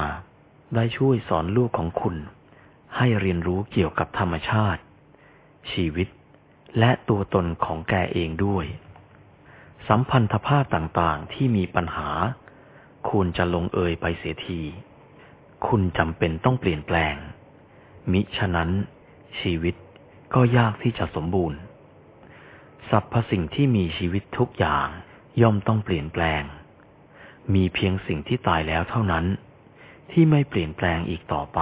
ได้ช่วยสอนลูกของคุณ ให้เรียนรู้เกี่ยวกับธรรมชาติ ชีวิต และตัวตนของแกเองด้วย สัมพันธภาพต่างๆที่มีปัญหาควรจะลงเอยไปเสียที คุณจำเป็นต้องเปลี่ยนแปลง มิฉะนั้น ชีวิตก็ยากที่จะสมบูรณ์สรรพสิ่งที่มีชีวิตทุกอย่างย่อมต้องเปลี่ยนแปลง มีเพียงสิ่งที่ตายแล้วเท่านั้น ที่ไม่เปลี่ยนแปลงอีกต่อไป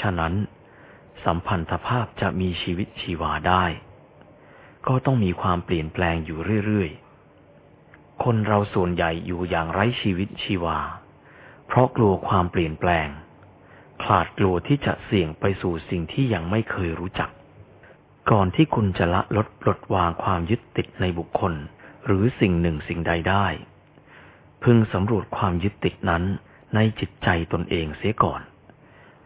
ฉะนั้น สัมพันธภาพจะมีชีวิตชีวาได้ ก็ต้องมีความเปลี่ยนแปลงอยู่เรื่อยๆ คนเราส่วนใหญ่อยู่อย่างไร้ชีวิตชีวา เพราะกลัวความเปลี่ยนแปลงขลาดกลัวที่จะเสี่ยงไปสู่สิ่งที่ยังไม่เคยรู้จัก ก่อนที่คุณจะละลดปลดวางความยึดติดในบุคคล หรือสิ่งหนึ่งสิ่งใดได้พึงสำรวจความยึดติดนั้นในจิตใจตนเองเสียก่อน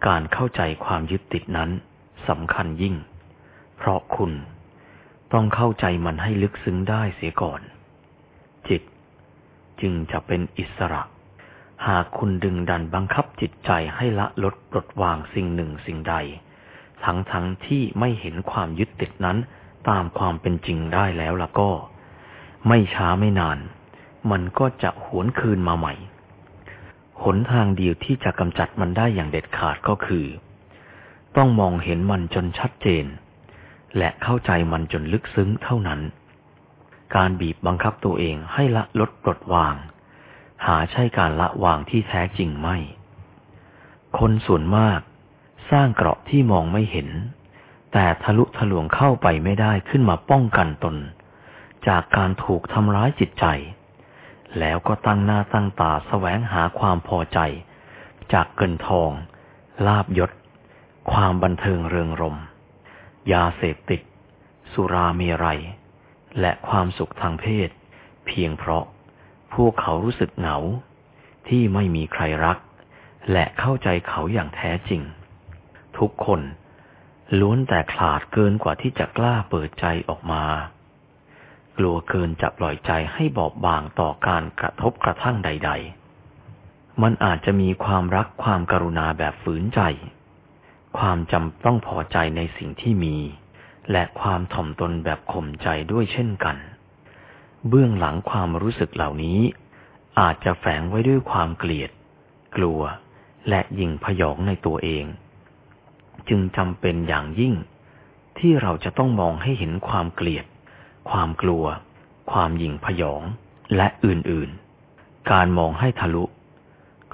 การเข้าใจความยึดติดนั้นสำคัญยิ่ง เพราะคุณต้องเข้าใจมันให้ลึกซึ้งได้เสียก่อน จิตจึงจะเป็นอิสระ หากคุณดึงดันบังคับจิตใจให้ละลดปลดวางสิ่งหนึ่งสิ่งใด ทั้งทั้งที่ไม่เห็นความยึดติดนั้นตามความเป็นจริงได้แล้วล่ะก็ ไม่ช้าไม่นาน มันก็จะหวนคืนมาใหม่ หนทางเดียวที่จะกำจัดมันได้อย่างเด็ดขาดก็คือ ต้องมองเห็นมันจนชัดเจน และเข้าใจมันจนลึกซึ้งเท่านั้น การบีบบังคับตัวเองให้ละลดปลดวาง หาใช่การละวางที่แท้จริงไม่ คนส่วนมากสร้างเกราะที่มองไม่เห็น แต่ทะลุทะลวงเข้าไปไม่ได้ขึ้นมาป้องกันตน จากการถูกทำร้ายจิตใจ แล้วก็ตั้งหน้าตั้งตาแสวงหาความพอใจ จากเกินทอง ลาบยศ ความบันเทิงเริงรม ยาเสพติด สุราเมรัย และความสุขทางเพศ เพียงเพราะพวกเขารู้สึกเหงา ที่ไม่มีใครรัก และเข้าใจเขาอย่างแท้จริง ทุกคนล้วนแต่ขลาดเกินกว่าที่จะกล้าเปิดใจออกมา กลัวเกินจะปล่อยใจให้บอบบางต่อการกระทบกระทั่งใด ๆ มันอาจจะมีความรักความกรุณาแบบฝืนใจ ความจำต้องพอใจในสิ่งที่มี และความถ่อมตนแบบข่มใจด้วยเช่นกัน เบื้องหลังความรู้สึกเหล่านี้ อาจจะแฝงไว้ด้วยความเกลียด กลัว และยิงพยองในตัวเอง จึงจำเป็นอย่างยิ่งที่เราจะต้องมองให้เห็นความเกลียด ความกลัว ความยิ่งพยอง และอื่นๆ การมองให้ทะลุ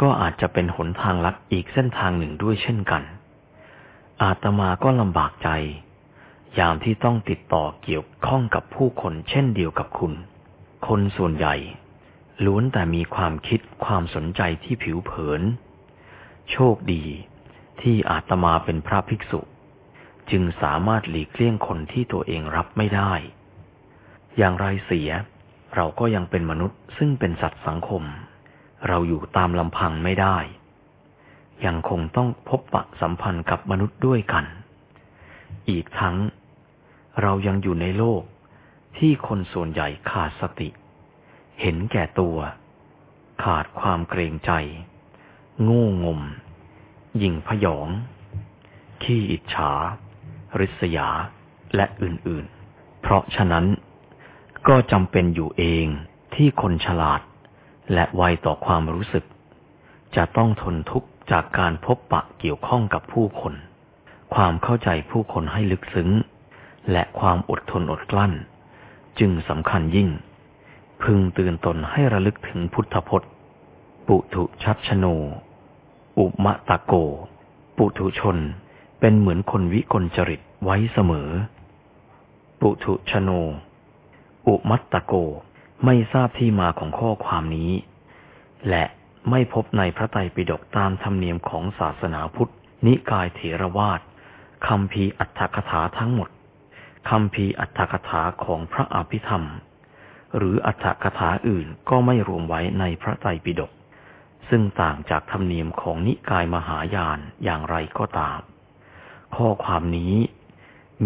ก็อาจจะเป็นหนทางลัดอีกเส้นทางหนึ่งด้วยเช่นกัน อาตมาก็ลำบากใจ ยามที่ต้องติดต่อเกี่ยวข้องกับผู้คนเช่นเดียวกับคุณ คนส่วนใหญ่ล้วนแต่มีความคิดความสนใจที่ผิวเผิน โชคดีที่อาตมาเป็นพระภิกษุ จึงสามารถหลีกเลี่ยงคนที่ตัวเองรับไม่ได้ อย่างไรเสีย เราก็ยังเป็นมนุษย์ซึ่งเป็นสัตว์สังคม เราอยู่ตามลำพังไม่ได้ ยังคงต้องพบปะสัมพันธ์กับมนุษย์ด้วยกัน อีกทั้ง เรายังอยู่ในโลกที่คนส่วนใหญ่ขาดสติ เห็นแก่ตัว ขาดความเกรงใจ โง่งม ยิงพยอง ขี้อิจฉา ริษยา และอื่นๆ เพราะฉะนั้น ก็จำเป็นอยู่เองที่คนฉลาด และไวต่อความรู้สึก จะต้องทนทุกข์จากการพบปะเกี่ยวข้องกับผู้คน ความเข้าใจผู้คนให้ลึกซึ้ง และความอดทนอดกลั้น จึงสำคัญยิ่ง พึงตื่นตนให้ระลึกถึงพุทธพจน์ ปุถุชัชโน อุมะตะโก ปุถุชนเป็นเหมือนคนวิกลจริตไว้เสมอ ปุถุชโน อุมัตตะโก ไม่ทราบที่มาของข้อความนี้ และไม่พบในพระไตรปิฎกตามธรรมเนียมของศาสนาพุทธ นิกายเถรวาทคำพีอัตถกถาทั้งหมดคำพีอัตถกถาของพระอภิธรรม หรืออัฏฐกถาอื่นก็ไม่รวมไว้ในพระไตรปิฎกซึ่งต่างจากธรรมเนียมของนิกายมหายานอย่างไรก็ตาม ข้อความนี้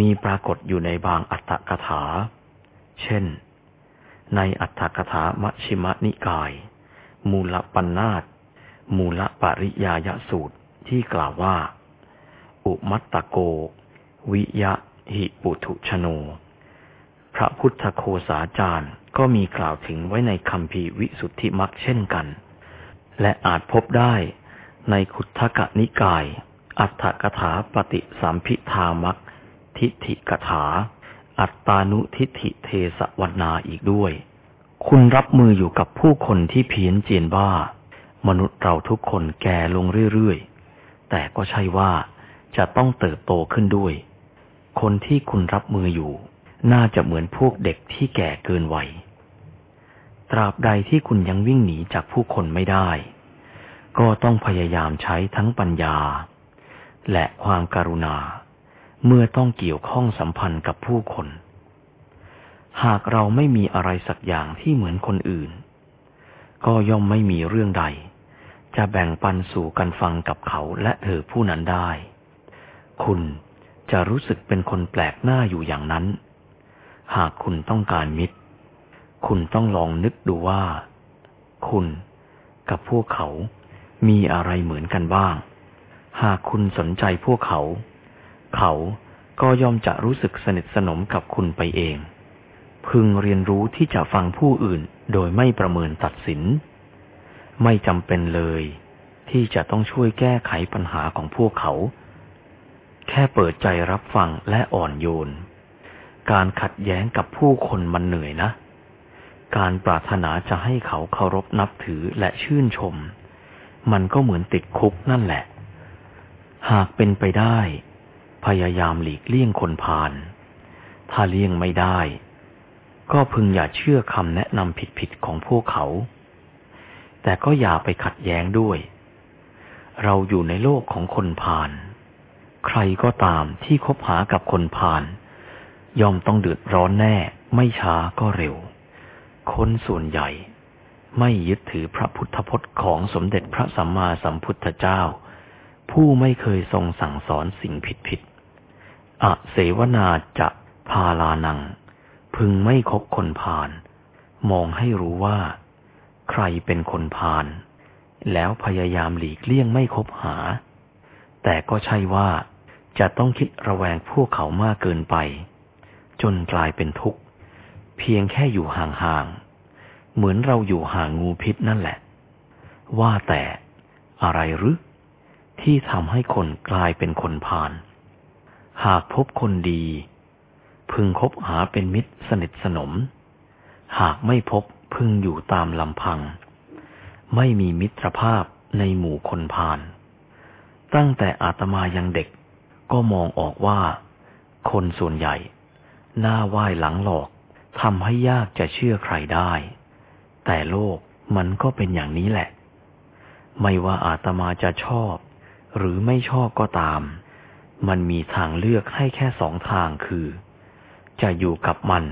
มีปรากฏอยู่ในบางอัฏฐกถา เช่น ในอัฏฐกถามชิมนิกาย มูลปัญนาตมูลปริยายสูตรที่กล่าวว่า อุมัตตโก วิยะหิปุถุชโน พระพุทธโคสาจารย์ก็มีกล่าวถึงไว้ในคำพีวิสุทธิมักเช่นกัน และอาจพบได้ในขุทธกนิกาย อัฏฐกถาปฏิสัมพิธามักทิฏฐิกถา อัตตานุทิฏฐิเทสวนาอีกด้วย คุณรับมืออยู่กับผู้คนที่เพี้ยนเจียนบ้า มนุษย์เราทุกคนแก่ลงเรื่อยๆ แต่ก็ใช่ว่าจะต้องเติบโตขึ้นด้วย คนที่คุณรับมืออยู่ น่าจะเหมือนพวกเด็กที่แก่เกินวัย ตราบใดที่คุณยังวิ่งหนีจากผู้คนไม่ได้ ก็ต้องพยายามใช้ทั้งปัญญา และความการุณา เมื่อต้องเกี่ยวข้องสัมพันธ์กับผู้คน หากเราไม่มีอะไรสักอย่างที่เหมือนคนอื่น ก็ย่อมไม่มีเรื่องใด จะแบ่งปันสู่กันฟังกับเขาและเธอผู้นั้นได้ คุณจะรู้สึกเป็นคนแปลกหน้าอยู่อย่างนั้น หากคุณต้องการมิตร คุณต้องลองนึกดูว่า คุณกับพวกเขามีอะไรเหมือนกันบ้าง หากคุณสนใจพวกเขา เขาก็ย่อมจะรู้สึกสนิทสนมกับคุณไปเอง พึงเรียนรู้ที่จะฟังผู้อื่นโดยไม่ประเมินตัดสิน ไม่จำเป็นเลย ที่จะต้องช่วยแก้ไขปัญหาของพวกเขา แค่เปิดใจรับฟังและอ่อนโยน การขัดแย้งกับผู้คนมันเหนื่อยนะ การปรารถนาจะให้เขาเคารพนับถือและชื่นชม มันก็เหมือนติดคุกนั่นแหละ หากเป็นไปได้ พยายามหลีกเลี่ยงคนพาล ถ้าเลี่ยงไม่ได้ ก็พึงอย่าเชื่อคำแนะนำผิดๆของพวกเขา แต่ก็อย่าไปขัดแย้งด้วย เราอยู่ในโลกของคนพาล ใครก็ตามที่คบหากับคนพาลย่อมต้องเดือดร้อนแน่ ไม่ช้าก็เร็ว คนส่วนใหญ่ไม่ยึดถือพระพุทธพจน์ของสมเด็จพระสัมมาสัมพุทธเจ้า ผู้ไม่เคยทรงสั่งสอนสิ่งผิดผิด อเสวนาจะพาลานัง พึงไม่คบคนพาลมองให้รู้ว่า ใครเป็นคนพาลแล้วพยายามหลีกเลี่ยงไม่คบหา แต่ก็ใช่ว่าจะต้องคิดระแวงพวกเขามากเกินไป จนกลายเป็นทุกข์ เพียงแค่อยู่ห่างๆ เหมือนเราอยู่ห่างงูพิษนั่นแหละ ว่าแต่อะไรหรือที่ทำให้คนกลายเป็นคนพาล หากพบคนดี พึงคบหาเป็นมิตรสนิทสนม หากไม่พบพึงอยู่ตามลำพัง ไม่มีมิตรภาพในหมู่คนพาลตั้งแต่อาตมายังเด็ก ก็มองออกว่า คนส่วนใหญ่ หน้าไหว้หลังหลอกทำให้ยากจะเชื่อใครได้ แต่โลกมันก็เป็นอย่างนี้แหละ ไม่ว่าอาตมาจะชอบ หรือไม่ชอบก็ตาม มันมีทางเลือกให้แค่สองทางคือ จะอยู่กับมัน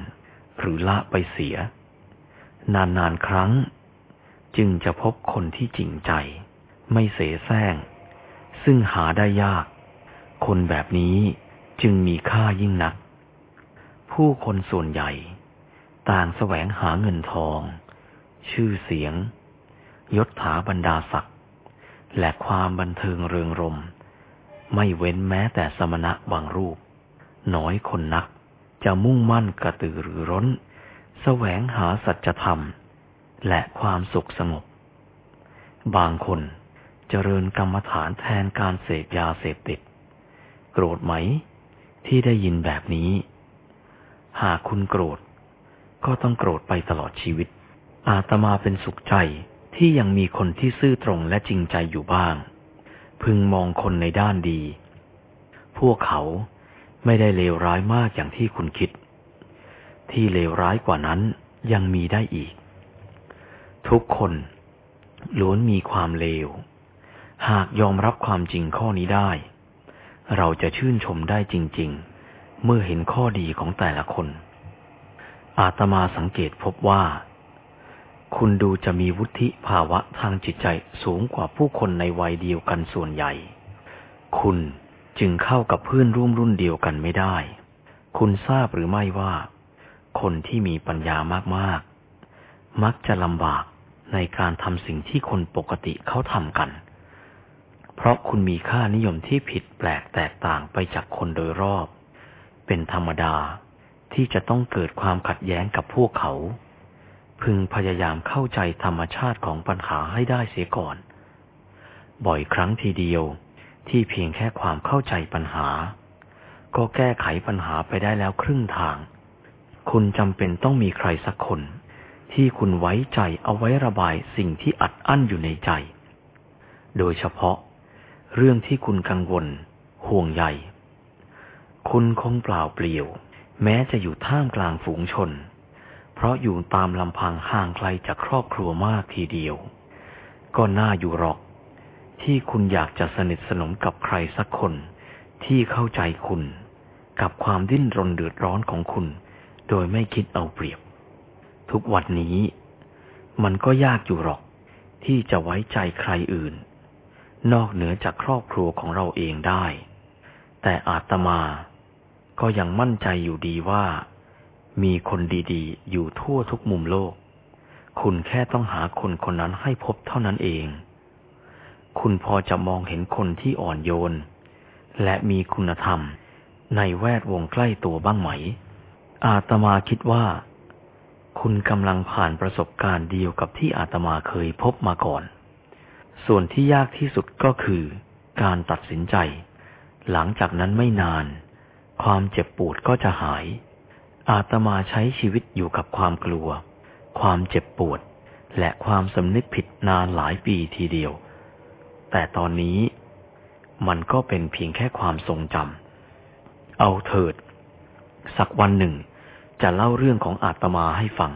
หรือละไปเสีย นานๆครั้ง จึงจะพบคนที่จริงใจ ไม่เสแสร้ง ซึ่งหาได้ยาก คนแบบนี้จึงมีค่ายิ่งนัก ผู้คนส่วนใหญ่ ต่างแสวงหาเงินทอง ชื่อเสียง ยศถาบรรดาศักดิ์และความบันเทิงเริงรม ไม่เว้นแม้แต่สมณะบางรูป น้อยคนนัก จะมุ่งมั่นกระตือรือร้นแสวงหาสัจธรรม และความสุขสงบ บางคนเจริญกรรมฐานแทนการเสพยาเสพติด โกรธไหม ที่ได้ยินแบบนี้ หากคุณโกรธ ก็ต้องโกรธไปตลอดชีวิต อาตมาเป็นสุขใจที่ยังมีคนที่ซื่อตรงและจริงใจอยู่บ้าง พึงมองคนในด้านดี พวกเขาไม่ได้เลวร้ายมากอย่างที่คุณคิด ที่เลวร้ายกว่านั้นยังมีได้อีก ทุกคนล้วนมีความเลว หากยอมรับความจริงข้อนี้ได้ เราจะชื่นชมได้จริง ๆ เมื่อเห็นข้อดีของแต่ละคน อาตมาสังเกตพบว่า คุณดูจะมีวุฒิภาวะทางจิตใจสูงกว่าผู้คนในวัยเดียวกันส่วนใหญ่ คุณจึงเข้ากับเพื่อนร่วมรุ่นเดียวกันไม่ได้ คุณทราบหรือไม่ว่า คนที่มีปัญญามากๆ มักจะลำบากในการทำสิ่งที่คนปกติเขาทำกัน เพราะคุณมีค่านิยมที่ผิดแปลกแตกต่างไปจากคนโดยรอบ เป็นธรรมดาที่จะต้องเกิดความขัดแย้งกับพวกเขา พึงพยายามเข้าใจธรรมชาติของปัญหาให้ได้เสียก่อน บ่อยครั้งทีเดียวที่เพียงแค่ความเข้าใจปัญหา ก็แก้ไขปัญหาไปได้แล้วครึ่งทาง คุณจำเป็นต้องมีใครสักคน ที่คุณไว้ใจเอาไว้ระบายสิ่งที่อัดอั้นอยู่ในใจ โดยเฉพาะ เรื่องที่คุณกังวล ห่วงใย คุณคงเปล่าเปลี่ยว แม้จะอยู่ท่ามกลางฝูงชน เพราะอยู่ตามลำพังห่างไกลจากครอบครัวมากทีเดียว ก็น่าอยู่หรอก ที่คุณอยากจะสนิทสนมกับใครสักคน ที่เข้าใจคุณ กับความดิ้นรนเดือดร้อนของคุณ โดยไม่คิดเอาเปรียบ ทุกวันนี้ มันก็ยากอยู่หรอก ที่จะไว้ใจใครอื่น นอกเหนือจากครอบครัวของเราเองได้ แต่อาตมาก็ยังมั่นใจอยู่ดีว่า มีคนดีๆ อยู่ทั่วทุกมุมโลก คุณแค่ต้องหาคนคนนั้นให้พบเท่านั้นเอง คุณพอจะมองเห็นคนที่อ่อนโยน และมีคุณธรรมในแวดวงใกล้ตัวบ้างไหม อาตมาคิดว่า คุณกำลังผ่านประสบการณ์เดียวกับที่อาตมาเคยพบมาก่อน ส่วนที่ยากที่สุดก็คือ การตัดสินใจ หลังจากนั้นไม่นาน ความเจ็บปวดก็จะหาย อาตมาใช้ชีวิตอยู่กับความกลัว ความเจ็บปวด และความสำนึกผิดนานหลายปีทีเดียว แต่ตอนนี้มันก็เป็นเพียงแค่ความทรงจำ เอาเถิด สักวันหนึ่ง จะเล่าเรื่องของอาตมาให้ฟัง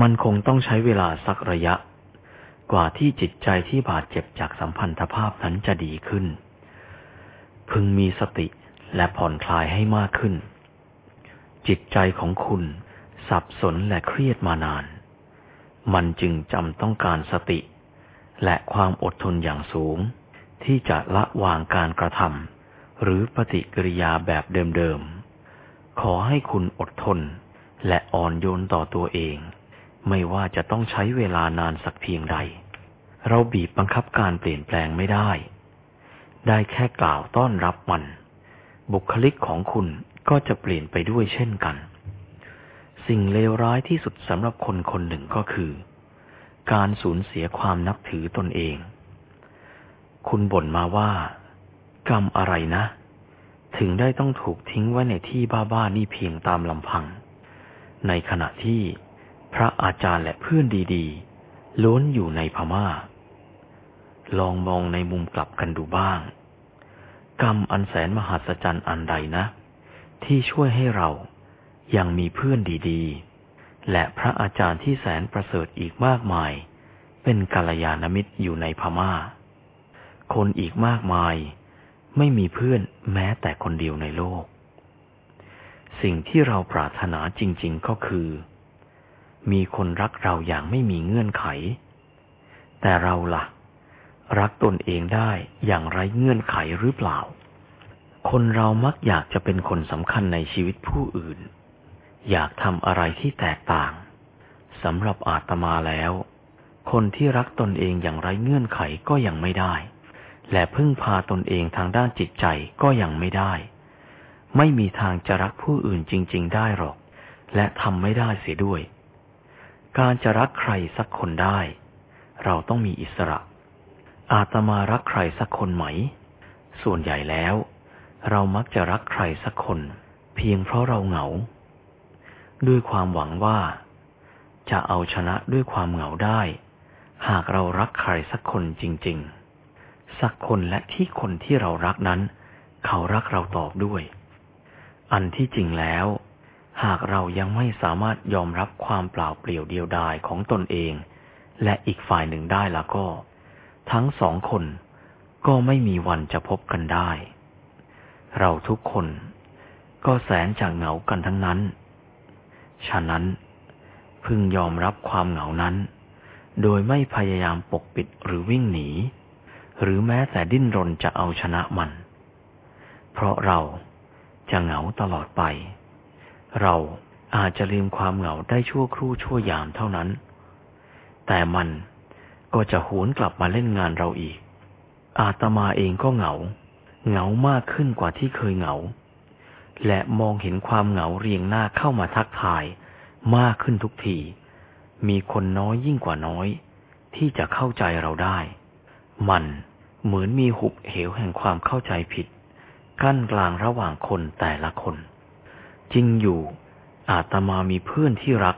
มันคงต้องใช้เวลาสักระยะ กว่าที่จิตใจที่บาดเจ็บจากสัมพันธภาพนั้นจะดีขึ้น พึงมีสติและผ่อนคลายให้มากขึ้น จิตใจของคุณสับสนและเครียดมานาน มันจึงจำต้องการสติ และความอดทนอย่างสูง ที่จะละวางการกระทำหรือปฏิกิริยาแบบเดิมๆ ขอให้คุณอดทน และอ่อนโยนต่อตัวเอง ไม่ว่าจะต้องใช้เวลานานสักเพียงใด เราบีบบังคับการเปลี่ยนแปลงไม่ได้ ได้แค่กล่าวต้อนรับมัน บุคลิกของคุณ ก็จะเปลี่ยนไปด้วยเช่นกัน สิ่งเลวร้ายที่สุดสำหรับคนคนหนึ่งก็คือ การสูญเสียความนับถือตนเอง คุณบ่นมาว่า กรรมอะไรนะ ถึงได้ต้องถูกทิ้งไว้ในที่บ้าๆนี่เพียงตามลำพัง ในขณะที่พระอาจารย์และเพื่อนดีๆ ล้วนอยู่ในพมา่า ลองมองในมุมกลับกันดูบ้าง กรรมอันแสนมหัศจรรย์อันใดนะ ที่ช่วยให้เรายังมีเพื่อนดีๆ และพระอาจารย์ที่แสนประเสริฐอีกมากมาย เป็นกัลยาณมิตรอยู่ในพมา่า คนอีกมากมาย ไม่มีเพื่อนแม้แต่คนเดียวในโลก สิ่งที่เราปรารถนาจริง ๆก็คือ มีคนรักเราอย่างไม่มีเงื่อนไข แต่เราละ่ะ รักตนเองได้อย่างไรเงื่อนไขหรือเปล่า คนเรามักอยากจะเป็นคนสำคัญในชีวิตผู้อื่น อยากทำอะไรที่แตกต่างสำหรับอาตมาแล้ว คนที่รักตนเองอย่างไร้เงื่อนไขก็ยังไม่ได้ และพึ่งพาตนเองทางด้านจิตใจก็ยังไม่ได้ ไม่มีทางจะรักผู้อื่นจริง ๆ ได้หรอก และทำไม่ได้เสียด้วย การจะรักใครสักคนได้ เราต้องมีอิสระ อาตมารักใครสักคนไหม ส่วนใหญ่แล้ว เรามักจะรักใครสักคน เพียงเพราะเราเหงา ด้วยความหวังว่า จะเอาชนะด้วยความเหงาได้ หากเรารักใครสักคนจริง ๆ สักคนและที่คนที่เรารักนั้น เขารักเราตอบด้วย อันที่จริงแล้ว หากเรายังไม่สามารถยอมรับความเปล่าเปลี่ยวเดียวดายของตนเอง และอีกฝ่ายหนึ่งได้แล้วก็ ทั้งสองคนก็ไม่มีวันจะพบกันได้ เราทุกคนก็แสนจะเหงากันทั้งนั้น ฉะนั้นพึงยอมรับความเหงานั้น โดยไม่พยายามปกปิดหรือวิ่งหนี หรือแม้แต่ดิ้นรนจะเอาชนะมัน เพราะเราจะเหงาตลอดไป เราอาจจะลืมความเหงาได้ชั่วครู่ชั่วยามเท่านั้น แต่มันก็จะหวนกลับมาเล่นงานเราอีก อาตมาเองก็เหงา เหงามากขึ้นกว่าที่เคยเหงา และมองเห็นความเหงาเรียงหน้าเข้ามาทักทาย มากขึ้นทุกที มีคนน้อยยิ่งกว่าน้อย ที่จะเข้าใจเราได้ มันเหมือนมีหุบเหวแห่งความเข้าใจผิด กั้นกลางระหว่างคนแต่ละคน จริงอยู่อาตมามีเพื่อนที่รัก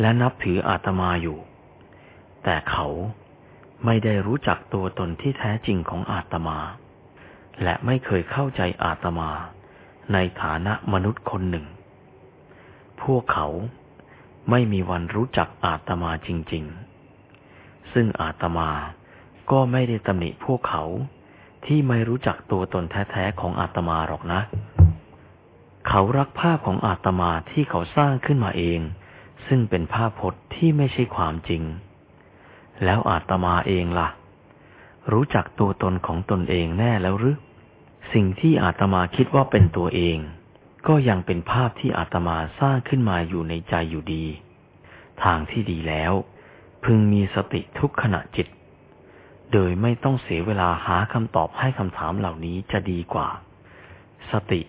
และนับถืออาตมาอยู่ แต่เขาไม่ได้รู้จักตัวตนที่แท้จริงของอาตมา และไม่เคยเข้าใจอาตมา ในฐานะมนุษย์คนหนึ่ง พวกเขาไม่มีวันรู้จักอาตมาจริง ๆ ซึ่งอาตมาก็ไม่ได้ตำหนิพวกเขาที่ไม่รู้จักตัวตนแท้ ๆ ของอาตมาหรอกนะ เขารักภาพของอาตมาที่เขาสร้างขึ้นมาเอง ซึ่งเป็นภาพพจน์ที่ไม่ใช่ความจริง แล้วอาตมาเองละ่ะ รู้จักตัวตนของตนเองแน่แล้วหรือ สิ่งที่อาตมาคิดว่าเป็นตัวเอง ก็ยังเป็นภาพที่อาตมาสร้างขึ้นมาอยู่ในใจอยู่ดี ทางที่ดีแล้ว พึงมีสติทุกขณะจิต โดยไม่ต้องเสียเวลาหาคำตอบให้คำถามเหล่านี้จะดีกว่า สติ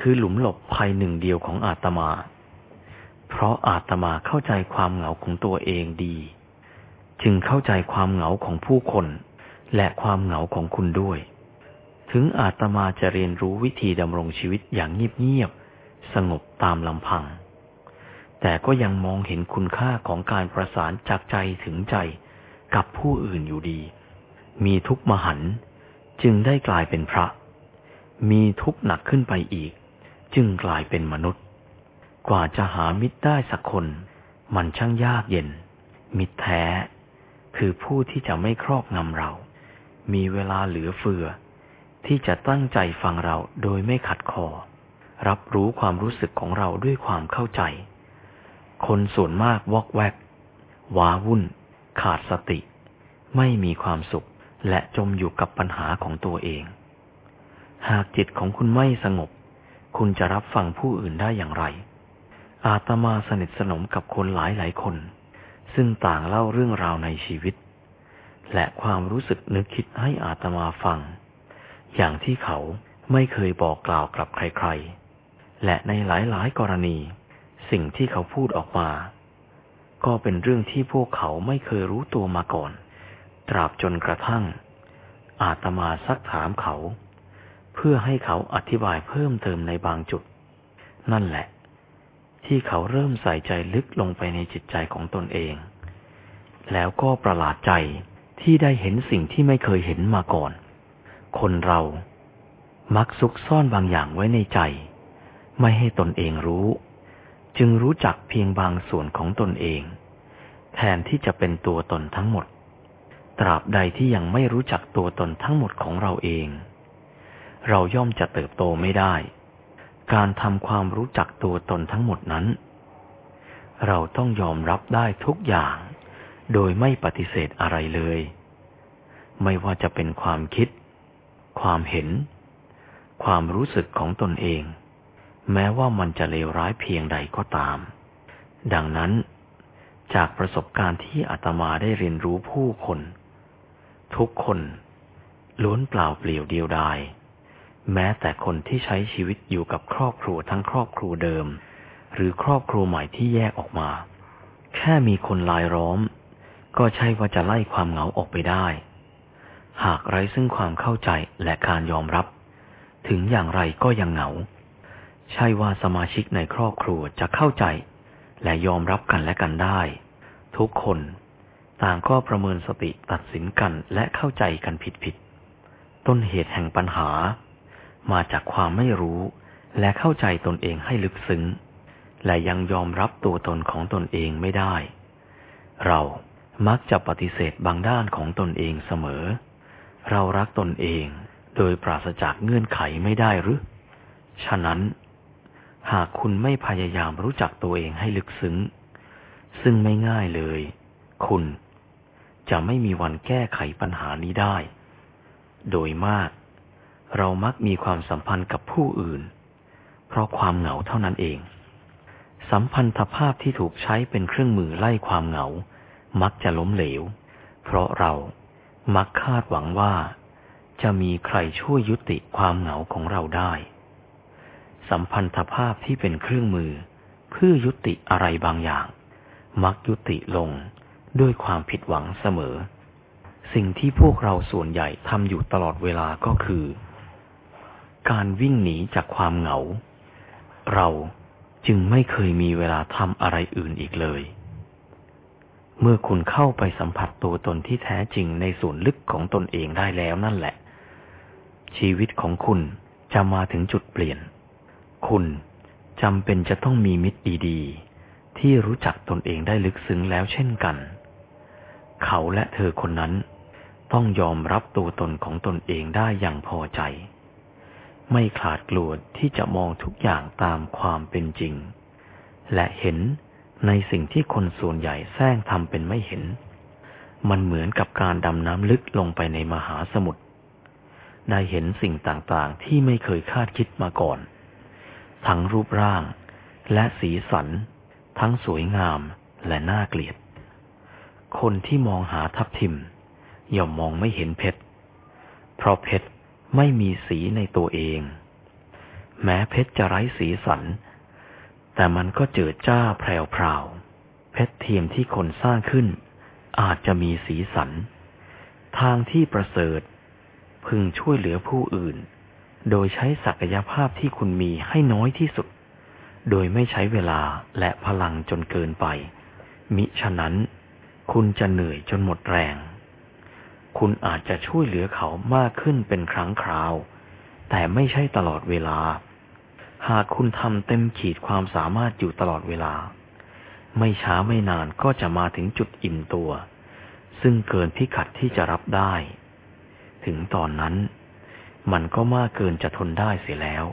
คือหลุมหลบภัยหนึ่งเดียวของอาตมา เพราะอาตมาเข้าใจความเหงาของตัวเองดี จึงเข้าใจความเหงาของผู้คน และความเหงาของคุณด้วย ถึงอาตมาจะเรียนรู้วิธีดำรงชีวิตอย่างเงียบๆ สงบตามลำพัง แต่ก็ยังมองเห็นคุณค่าของการประสานจากใจถึงใจกับผู้อื่นอยู่ดี มีทุกมหันจึงได้กลายเป็นพระ มีทุกหนักขึ้นไปอีก จึงกลายเป็นมนุษย์ กว่าจะหามิตรได้สักคน มันช่างยากเย็น มิตรแท้ คือผู้ที่จะไม่ครอบงำเรา มีเวลาเหลือเฟือ ที่จะตั้งใจฟังเราโดยไม่ขัดคอ รับรู้ความรู้สึกของเราด้วยความเข้าใจ คนส่วนมากวอกแวก ว้าวุ่น ขาดสติ ไม่มีความสุข และจมอยู่กับปัญหาของตัวเอง หากจิตของคุณไม่สงบ คุณจะรับฟังผู้อื่นได้อย่างไร อาตมาสนิทสนมกับคนหลายหลายคน ซึ่งต่างเล่าเรื่องราวในชีวิต และความรู้สึกนึกคิดให้อาตมาฟัง อย่างที่เขาไม่เคยบอกกล่าวกับใครๆ และในหลายๆ กรณี สิ่งที่เขาพูดออกมา ก็เป็นเรื่องที่พวกเขาไม่เคยรู้ตัวมาก่อน ตราบจนกระทั่ง อาตมาซักถามเขา เพื่อให้เขาอธิบายเพิ่มเติมในบางจุด นั่นแหละ ที่เขาเริ่มใส่ใจลึกลงไปในจิตใจของตนเอง แล้วก็ประหลาดใจที่ได้เห็นสิ่งที่ไม่เคยเห็นมาก่อน คนเรา มักซุกซ่อนบางอย่างไว้ในใจ ไม่ให้ตนเองรู้ จึงรู้จักเพียงบางส่วนของตนเอง แทนที่จะเป็นตัวตนทั้งหมด ตราบใดที่ยังไม่รู้จักตัวตนทั้งหมดของเราเอง เราย่อมจะเติบโตไม่ได้ การทำความรู้จักตัวตนทั้งหมดนั้น เราต้องยอมรับได้ทุกอย่าง โดยไม่ปฏิเสธอะไรเลยไม่ว่าจะเป็นความคิด ความเห็น ความรู้สึกของตนเอง แม้ว่ามันจะเลวร้ายเพียงใดก็ตาม ดังนั้นจากประสบการณ์ที่อาตมาได้เรียนรู้ผู้คน ทุกคนล้วนเปล่าเปลี่ยวเดียวดาย แม้แต่คนที่ใช้ชีวิตอยู่กับครอบครัวทั้งครอบครัวเดิม หรือครอบครัวใหม่ที่แยกออกมา แค่มีคนลายล้อม ก็ใช่ว่าจะไล่ความเหงาออกไปได้ หากไร้ซึ่งความเข้าใจและการยอมรับ ถึงอย่างไรก็ยังเหงา ใช่ว่าสมาชิกในครอบครัวจะเข้าใจ และยอมรับกันและกันได้ ทุกคนต่างก็ประเมินสติตัดสินกันและเข้าใจกันผิดๆ ต้นเหตุแห่งปัญหา มาจากความไม่รู้และเข้าใจตนเองให้ลึกซึ้ง และยังยอมรับตัวตนของตนเองไม่ได้ เรามักจะปฏิเสธบางด้านของตนเองเสมอ เรารักตนเองโดยปราศจากเงื่อนไขไม่ได้หรือ ฉะนั้น หากคุณไม่พยายามรู้จักตัวเองให้ลึกซึ้ง ซึ่งไม่ง่ายเลย คุณจะไม่มีวันแก้ไขปัญหานี้ได้ โดยมาก เรามักมีความสัมพันธ์กับผู้อื่น เพราะความเหงาเท่านั้นเอง สัมพันธภาพที่ถูกใช้เป็นเครื่องมือไล่ความเหงา มักจะล้มเหลว เพราะเรา มักคาดหวังว่า จะมีใครช่วยยุติความเหงาของเราได้ สัมพันธภาพที่เป็นเครื่องมือ เพื่อยุติอะไรบางอย่าง มักยุติลงด้วยความผิดหวังเสมอ สิ่งที่พวกเราส่วนใหญ่ทำอยู่ตลอดเวลาก็คือ การวิ่งหนีจากความเหงา เราจึงไม่เคยมีเวลาทำอะไรอื่นอีกเลย เมื่อคุณเข้าไปสัมผัสตัวตนที่แท้จริงในส่วนลึกของตนเองได้แล้วนั่นแหละ ชีวิตของคุณจะมาถึงจุดเปลี่ยน คุณจำเป็นจะต้องมีมิตรดีๆ ที่รู้จักตนเองได้ลึกซึ้งแล้วเช่นกัน เขาและเธอคนนั้น ต้องยอมรับตัวตนของตนเองได้อย่างพอใจ ไม่ขาดกลัวที่จะมองทุกอย่างตามความเป็นจริง และเห็น ในสิ่งที่คนส่วนใหญ่แซงทำเป็นไม่เห็น มันเหมือนกับการดำน้ำลึกลงไปในมหาสมุทรได้เห็นสิ่งต่างๆ ที่ไม่เคยคาดคิดมาก่อน ทั้งรูปร่างและสีสัน ทั้งสวยงามและน่าเกลียด คนที่มองหาทับทิม ย่อมมองไม่เห็นเพชร เพราะเพชรไม่มีสีในตัวเอง แม้เพชรจะไร้สีสัน แต่มันก็เจิดจ้าแพรวพราวเพชรเทียมที่คนสร้างขึ้น อาจจะมีสีสัน ทางที่ประเสริฐ พึงช่วยเหลือผู้อื่น โดยใช้ศักยภาพที่คุณมีให้น้อยที่สุด โดยไม่ใช้เวลาและพลังจนเกินไป มิฉะนั้น คุณจะเหนื่อยจนหมดแรง คุณอาจจะช่วยเหลือเขามากขึ้นเป็นครั้งคราว แต่ไม่ใช่ตลอดเวลา หากคุณทำเต็มขีดความสามารถอยู่ตลอดเวลา ไม่ช้าไม่นานก็จะมาถึงจุดอิ่มตัว ซึ่งเกินพิกัดที่จะรับได้ ถึงตอนนั้น มันก็มากเกินจะทนได้เสียแล้ว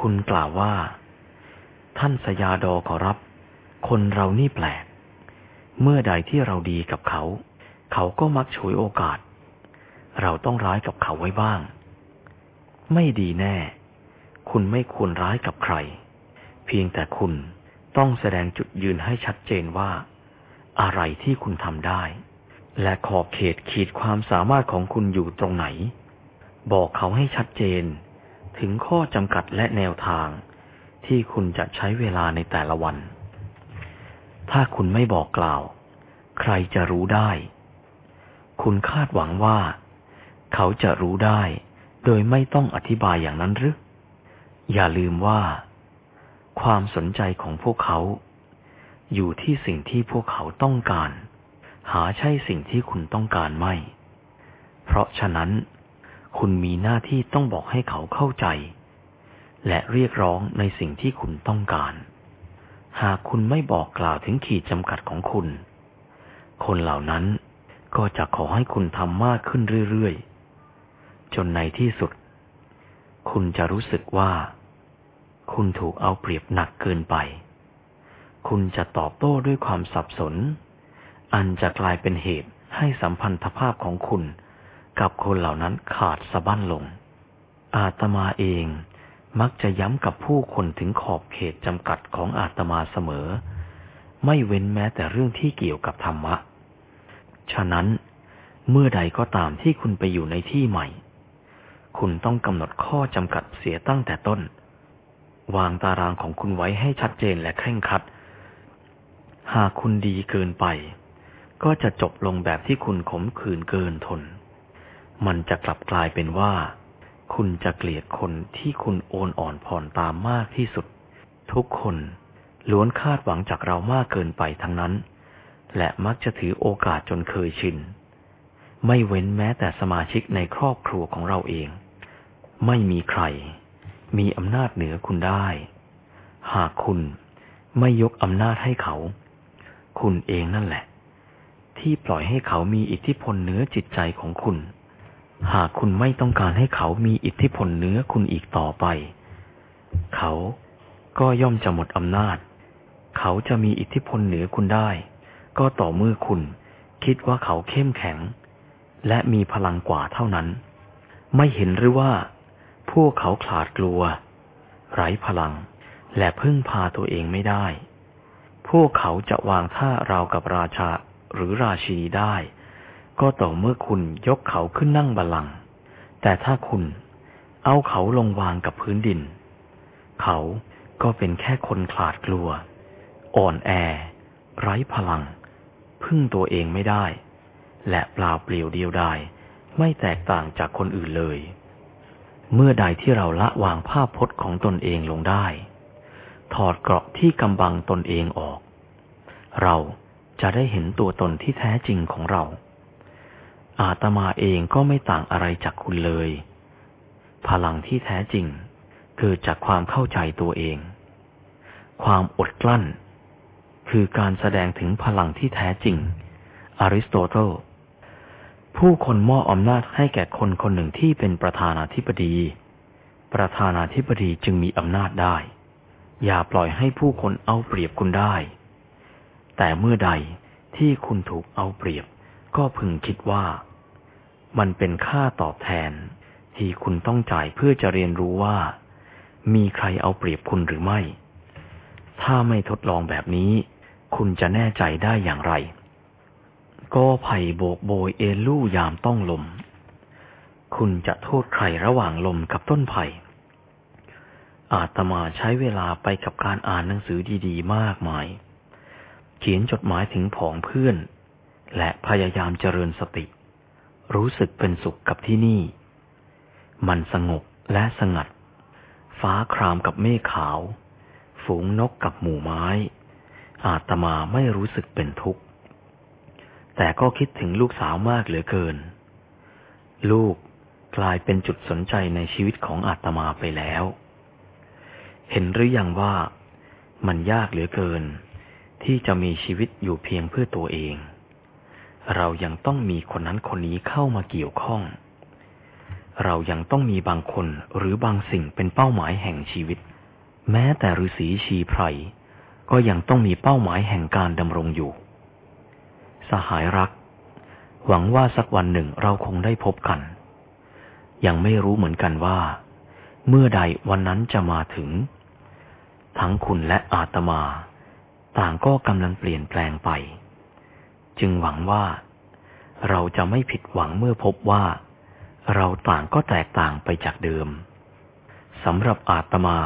คุณกล่าวว่า ท่านสยาดอขอรับ คนเรานี่แปลก เมื่อใดที่เราดีกับเขา เขาก็มักฉวยโอกาส เราต้องร้ายกับเขาไว้บ้าง ไม่ดีแน่ คุณไม่ควรร้ายกับใคร เพียงแต่คุณต้องแสดงจุดยืนให้ชัดเจนว่า อะไรที่คุณทำได้ และขอบเขตขีดความสามารถของคุณอยู่ตรงไหน บอกเขาให้ชัดเจน ถึงข้อจำกัดและแนวทาง ที่คุณจะใช้เวลาในแต่ละวัน ถ้าคุณไม่บอกกล่าว ใครจะรู้ได้ คุณคาดหวังว่า เขาจะรู้ได้ โดยไม่ต้องอธิบายอย่างนั้นหรือ อย่าลืมว่า ความสนใจของพวกเขา อยู่ที่สิ่งที่พวกเขาต้องการ หาใช่สิ่งที่คุณต้องการไม่ เพราะฉะนั้น คุณมีหน้าที่ต้องบอกให้เขาเข้าใจ และเรียกร้องในสิ่งที่คุณต้องการ หากคุณไม่บอกกล่าวถึงขีดจำกัดของคุณ คนเหล่านั้นก็จะขอให้คุณทำมากขึ้นเรื่อยๆ จนในที่สุด คุณจะรู้สึกว่า คุณถูกเอาเปรียบหนักเกินไป คุณจะตอบโต้ด้วยความสับสน อันจะกลายเป็นเหตุให้สัมพันธภาพของคุณ กับคนเหล่านั้นขาดสะบั้นลง อาตมาเองมักจะย้ำกับผู้คนถึงขอบเขตจำกัดของอาตมาเสมอ ไม่เว้นแม้แต่เรื่องที่เกี่ยวกับธรรมะ ฉะนั้นเมื่อใดก็ตามที่คุณไปอยู่ในที่ใหม่ คุณต้องกำหนดข้อจำกัดเสียตั้งแต่ต้น วางตารางของคุณไว้ให้ชัดเจนและเคร่งครัด หากคุณดีเกินไป ก็จะจบลงแบบที่คุณขมขื่นเกินทน มันจะกลับกลายเป็นว่า คุณจะเกลียดคนที่คุณโอนอ่อนผ่อนตามมากที่สุด ทุกคนล้วนคาดหวังจากเรามากเกินไปทั้งนั้น และมักจะถือโอกาสจนเคยชิน ไม่เว้นแม้แต่สมาชิกในครอบครัวของเราเอง ไม่มีใคร มีอำนาจเหนือคุณได้ หากคุณไม่ยกอำนาจให้เขา คุณเองนั่นแหละ ที่ปล่อยให้เขามีอิทธิพลเหนือจิตใจของคุณ หากคุณไม่ต้องการให้เขามีอิทธิพลเหนือคุณอีกต่อไป เขาก็ย่อมจะหมดอำนาจ เขาจะมีอิทธิพลเหนือคุณได้ ก็ต่อเมื่อคุณคิดว่าเขาเข้มแข็ง และมีพลังกว่าเท่านั้น ไม่เห็นหรือว่า พวกเขาขลาดกลัว ไร้พลัง และพึ่งพาตัวเองไม่ได้ พวกเขาจะวางท่าราวกับราชาหรือราชีได้ ก็ต่อเมื่อคุณยกเขาขึ้นนั่งบัลลังก์แต่ถ้าคุณเอาเขาลงวางกับพื้นดิน เขาก็เป็นแค่คนขลาดกลัว อ่อนแอ ไร้พลัง พึ่งตัวเองไม่ได้ และเปล่าเปลี่ยวเดียวดายไม่แตกต่างจากคนอื่นเลย เมื่อใดที่เราละวางภาพพจน์ของตนเองลงได้ ถอดเกราะที่กำบังตนเองออก เราจะได้เห็นตัวตนที่แท้จริงของเรา อาตมาเองก็ไม่ต่างอะไรจากคุณเลย พลังที่แท้จริงเกิดจากความเข้าใจตัวเอง ความอดกลั้น คือการแสดงถึงพลังที่แท้จริง อริสโตเติล ผู้คนมอบอำนาจให้แก่คนคนหนึ่งที่เป็นประธานาธิบดี ประธานาธิบดีจึงมีอำนาจได้ อย่าปล่อยให้ผู้คนเอาเปรียบคุณได้ แต่เมื่อใดที่คุณถูกเอาเปรียบ ก็พึงคิดว่า มันเป็นค่าตอบแทน ที่คุณต้องจ่ายเพื่อจะเรียนรู้ว่า มีใครเอาเปรียบคุณหรือไม่ ถ้าไม่ทดลองแบบนี้ คุณจะแน่ใจได้อย่างไร ก็ไผ่โบกโบยเอลู่ยามต้องลม คุณจะโทษใครระหว่างลมกับต้นไผ่อาตมาใช้เวลาไปกับการอ่านหนังสือดีๆ มากมาย เขียนจดหมายถึงผองเพื่อน และพยายามเจริญสติ รู้สึกเป็นสุขกับที่นี่ มันสงบและสงัด ฟ้าครามกับเมฆขาว ฝูงนกกับหมู่ไม้ อาตมาไม่รู้สึกเป็นทุกข์ แต่ก็คิดถึงลูกสาวมากเหลือเกิน ลูกกลายเป็นจุดสนใจในชีวิตของอาตมาไปแล้ว เห็นหรือยังว่ามันยากเหลือเกิน ที่จะมีชีวิตอยู่เพียงเพื่อตัวเอง เรายังต้องมีคนนั้นคนนี้เข้ามาเกี่ยวข้อง เรายังต้องมีบางคนหรือบางสิ่งเป็นเป้าหมายแห่งชีวิต แม้แต่ฤาษีชีไพรก็ยังต้องมีเป้าหมายแห่งการดำรงอยู่ สหายรัก หวังว่าสักวันหนึ่งเราคงได้พบกัน ยังไม่รู้เหมือนกันว่า เมื่อใดวันนั้นจะมาถึง ทั้งคุณและอาตมา ต่างก็กำลังเปลี่ยนแปลงไป จึงหวังว่า เราจะไม่ผิดหวังเมื่อพบว่า เราต่างก็แตกต่างไปจากเดิมสำหรับอาตมา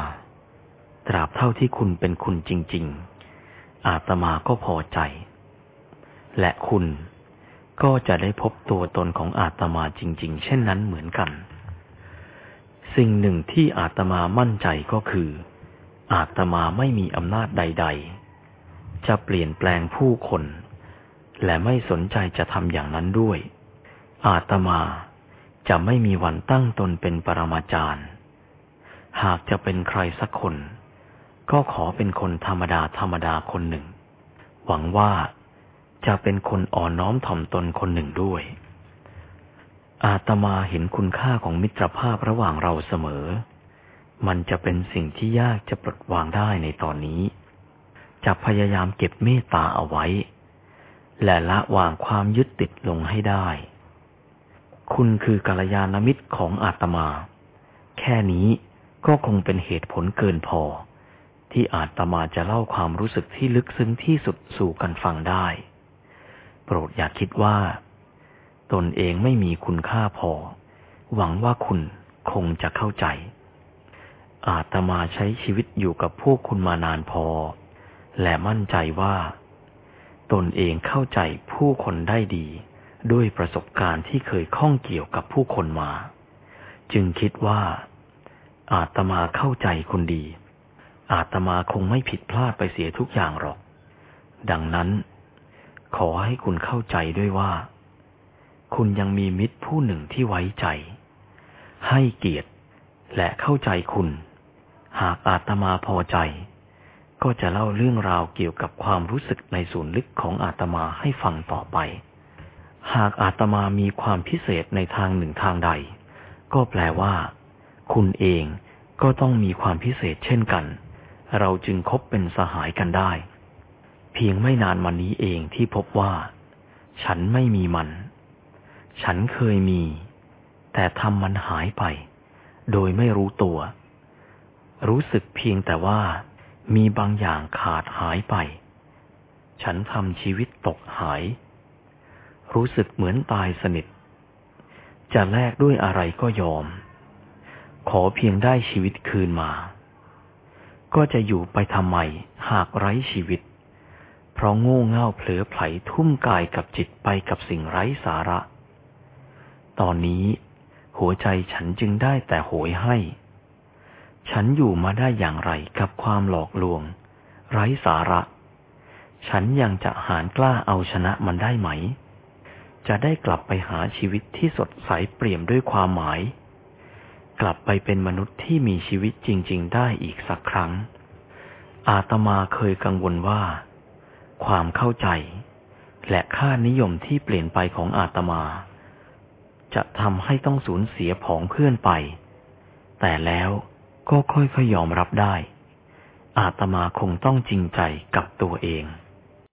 ตราบเท่าที่คุณเป็นคุณจริง ๆ อาตมาก็พอใจ และคุณก็จะได้พบตัวตนของอาตมาจริง ๆ เช่นนั้นเหมือนกัน สิ่งหนึ่งที่อาตมามั่นใจก็คือ อาตมาไม่มีอำนาจใด ๆ จะเปลี่ยนแปลงผู้คน และไม่สนใจจะทำอย่างนั้นด้วย อาตมาจะไม่มีวันตั้งตนเป็นปรมาจารย์ หากจะเป็นใครสักคน ก็ขอเป็นคนธรรมดาธรรมดาคนหนึ่ง หวังว่า จะเป็นคนอ่อนน้อมถ่อมตนคนหนึ่งด้วย อาตมาเห็นคุณค่าของมิตรภาพระหว่างเราเสมอ มันจะเป็นสิ่งที่ยากจะปลดวางได้ในตอนนี้ จะพยายามเก็บเมตตาเอาไว้ และละวางความยึดติดลงให้ได้ คุณคือกัลยาณมิตรของอาตมา แค่นี้ก็คงเป็นเหตุผลเกินพอที่อาตมาจะเล่าความรู้สึกที่ลึกซึ้งที่สุดสู่กันฟังได้ ปรดอย่าคิดว่า ตนเองไม่มีคุณค่าพอ หวังว่าคุณคงจะเข้าใจ อาตมาใช้ชีวิตอยู่กับพวกคุณมานานพอ และมั่นใจว่า ตนเองเข้าใจผู้คนได้ดี ด้วยประสบการณ์ที่เคยข้องเกี่ยวกับผู้คนมา จึงคิดว่า อาตมาเข้าใจคุณดี อาตมาคงไม่ผิดพลาดไปเสียทุกอย่างหรอก ดังนั้น ขอให้คุณเข้าใจด้วยว่า คุณยังมีมิตรผู้หนึ่งที่ไว้ใจ ให้เกียรติและเข้าใจคุณ หากอาตมาพอใจ ก็จะเล่าเรื่องราวเกี่ยวกับความรู้สึกในส่วนลึกของอาตมาให้ฟังต่อไป หากอาตมามีความพิเศษในทางหนึ่งทางใด ก็แปลว่า คุณเองก็ต้องมีความพิเศษเช่นกัน เราจึงคบเป็นสหายกันได้ เพียงไม่นานมานี้เองที่พบว่า ฉันไม่มีมัน ฉันเคยมี แต่ทำมันหายไป โดยไม่รู้ตัว รู้สึกเพียงแต่ว่ามีบางอย่างขาดหายไป ฉันทำชีวิตตกหาย รู้สึกเหมือนตายสนิท จะแลกด้วยอะไรก็ยอม ขอเพียงได้ชีวิตคืนมา ก็จะอยู่ไปทำไมหากไร้ชีวิต เพราะโง่เง่าเผลอไผลทุ่มกายกับจิตไปกับสิ่งไร้สาระ ตอนนี้ หัวใจฉันจึงได้แต่โหยให้ ฉันอยู่มาได้อย่างไรกับความหลอกลวง ไร้สาระ ฉันยังจะหารกล้าเอาชนะมันได้ไหม จะได้กลับไปหาชีวิตที่สดใสเปี่ยมด้วยความหมาย กลับไปเป็นมนุษย์ที่มีชีวิตจริง ๆ ได้อีกสักครั้ง อาตมาเคยกังวลว่า ความเข้าใจ และค่านิยมที่เปลี่ยนไปของอาตมา จะทำให้ต้องสูญเสียผองเพื่อนไป แต่แล้วก็ค่อยๆยอมรับได้ อาตมาคงต้องจริงใจกับตัวเอง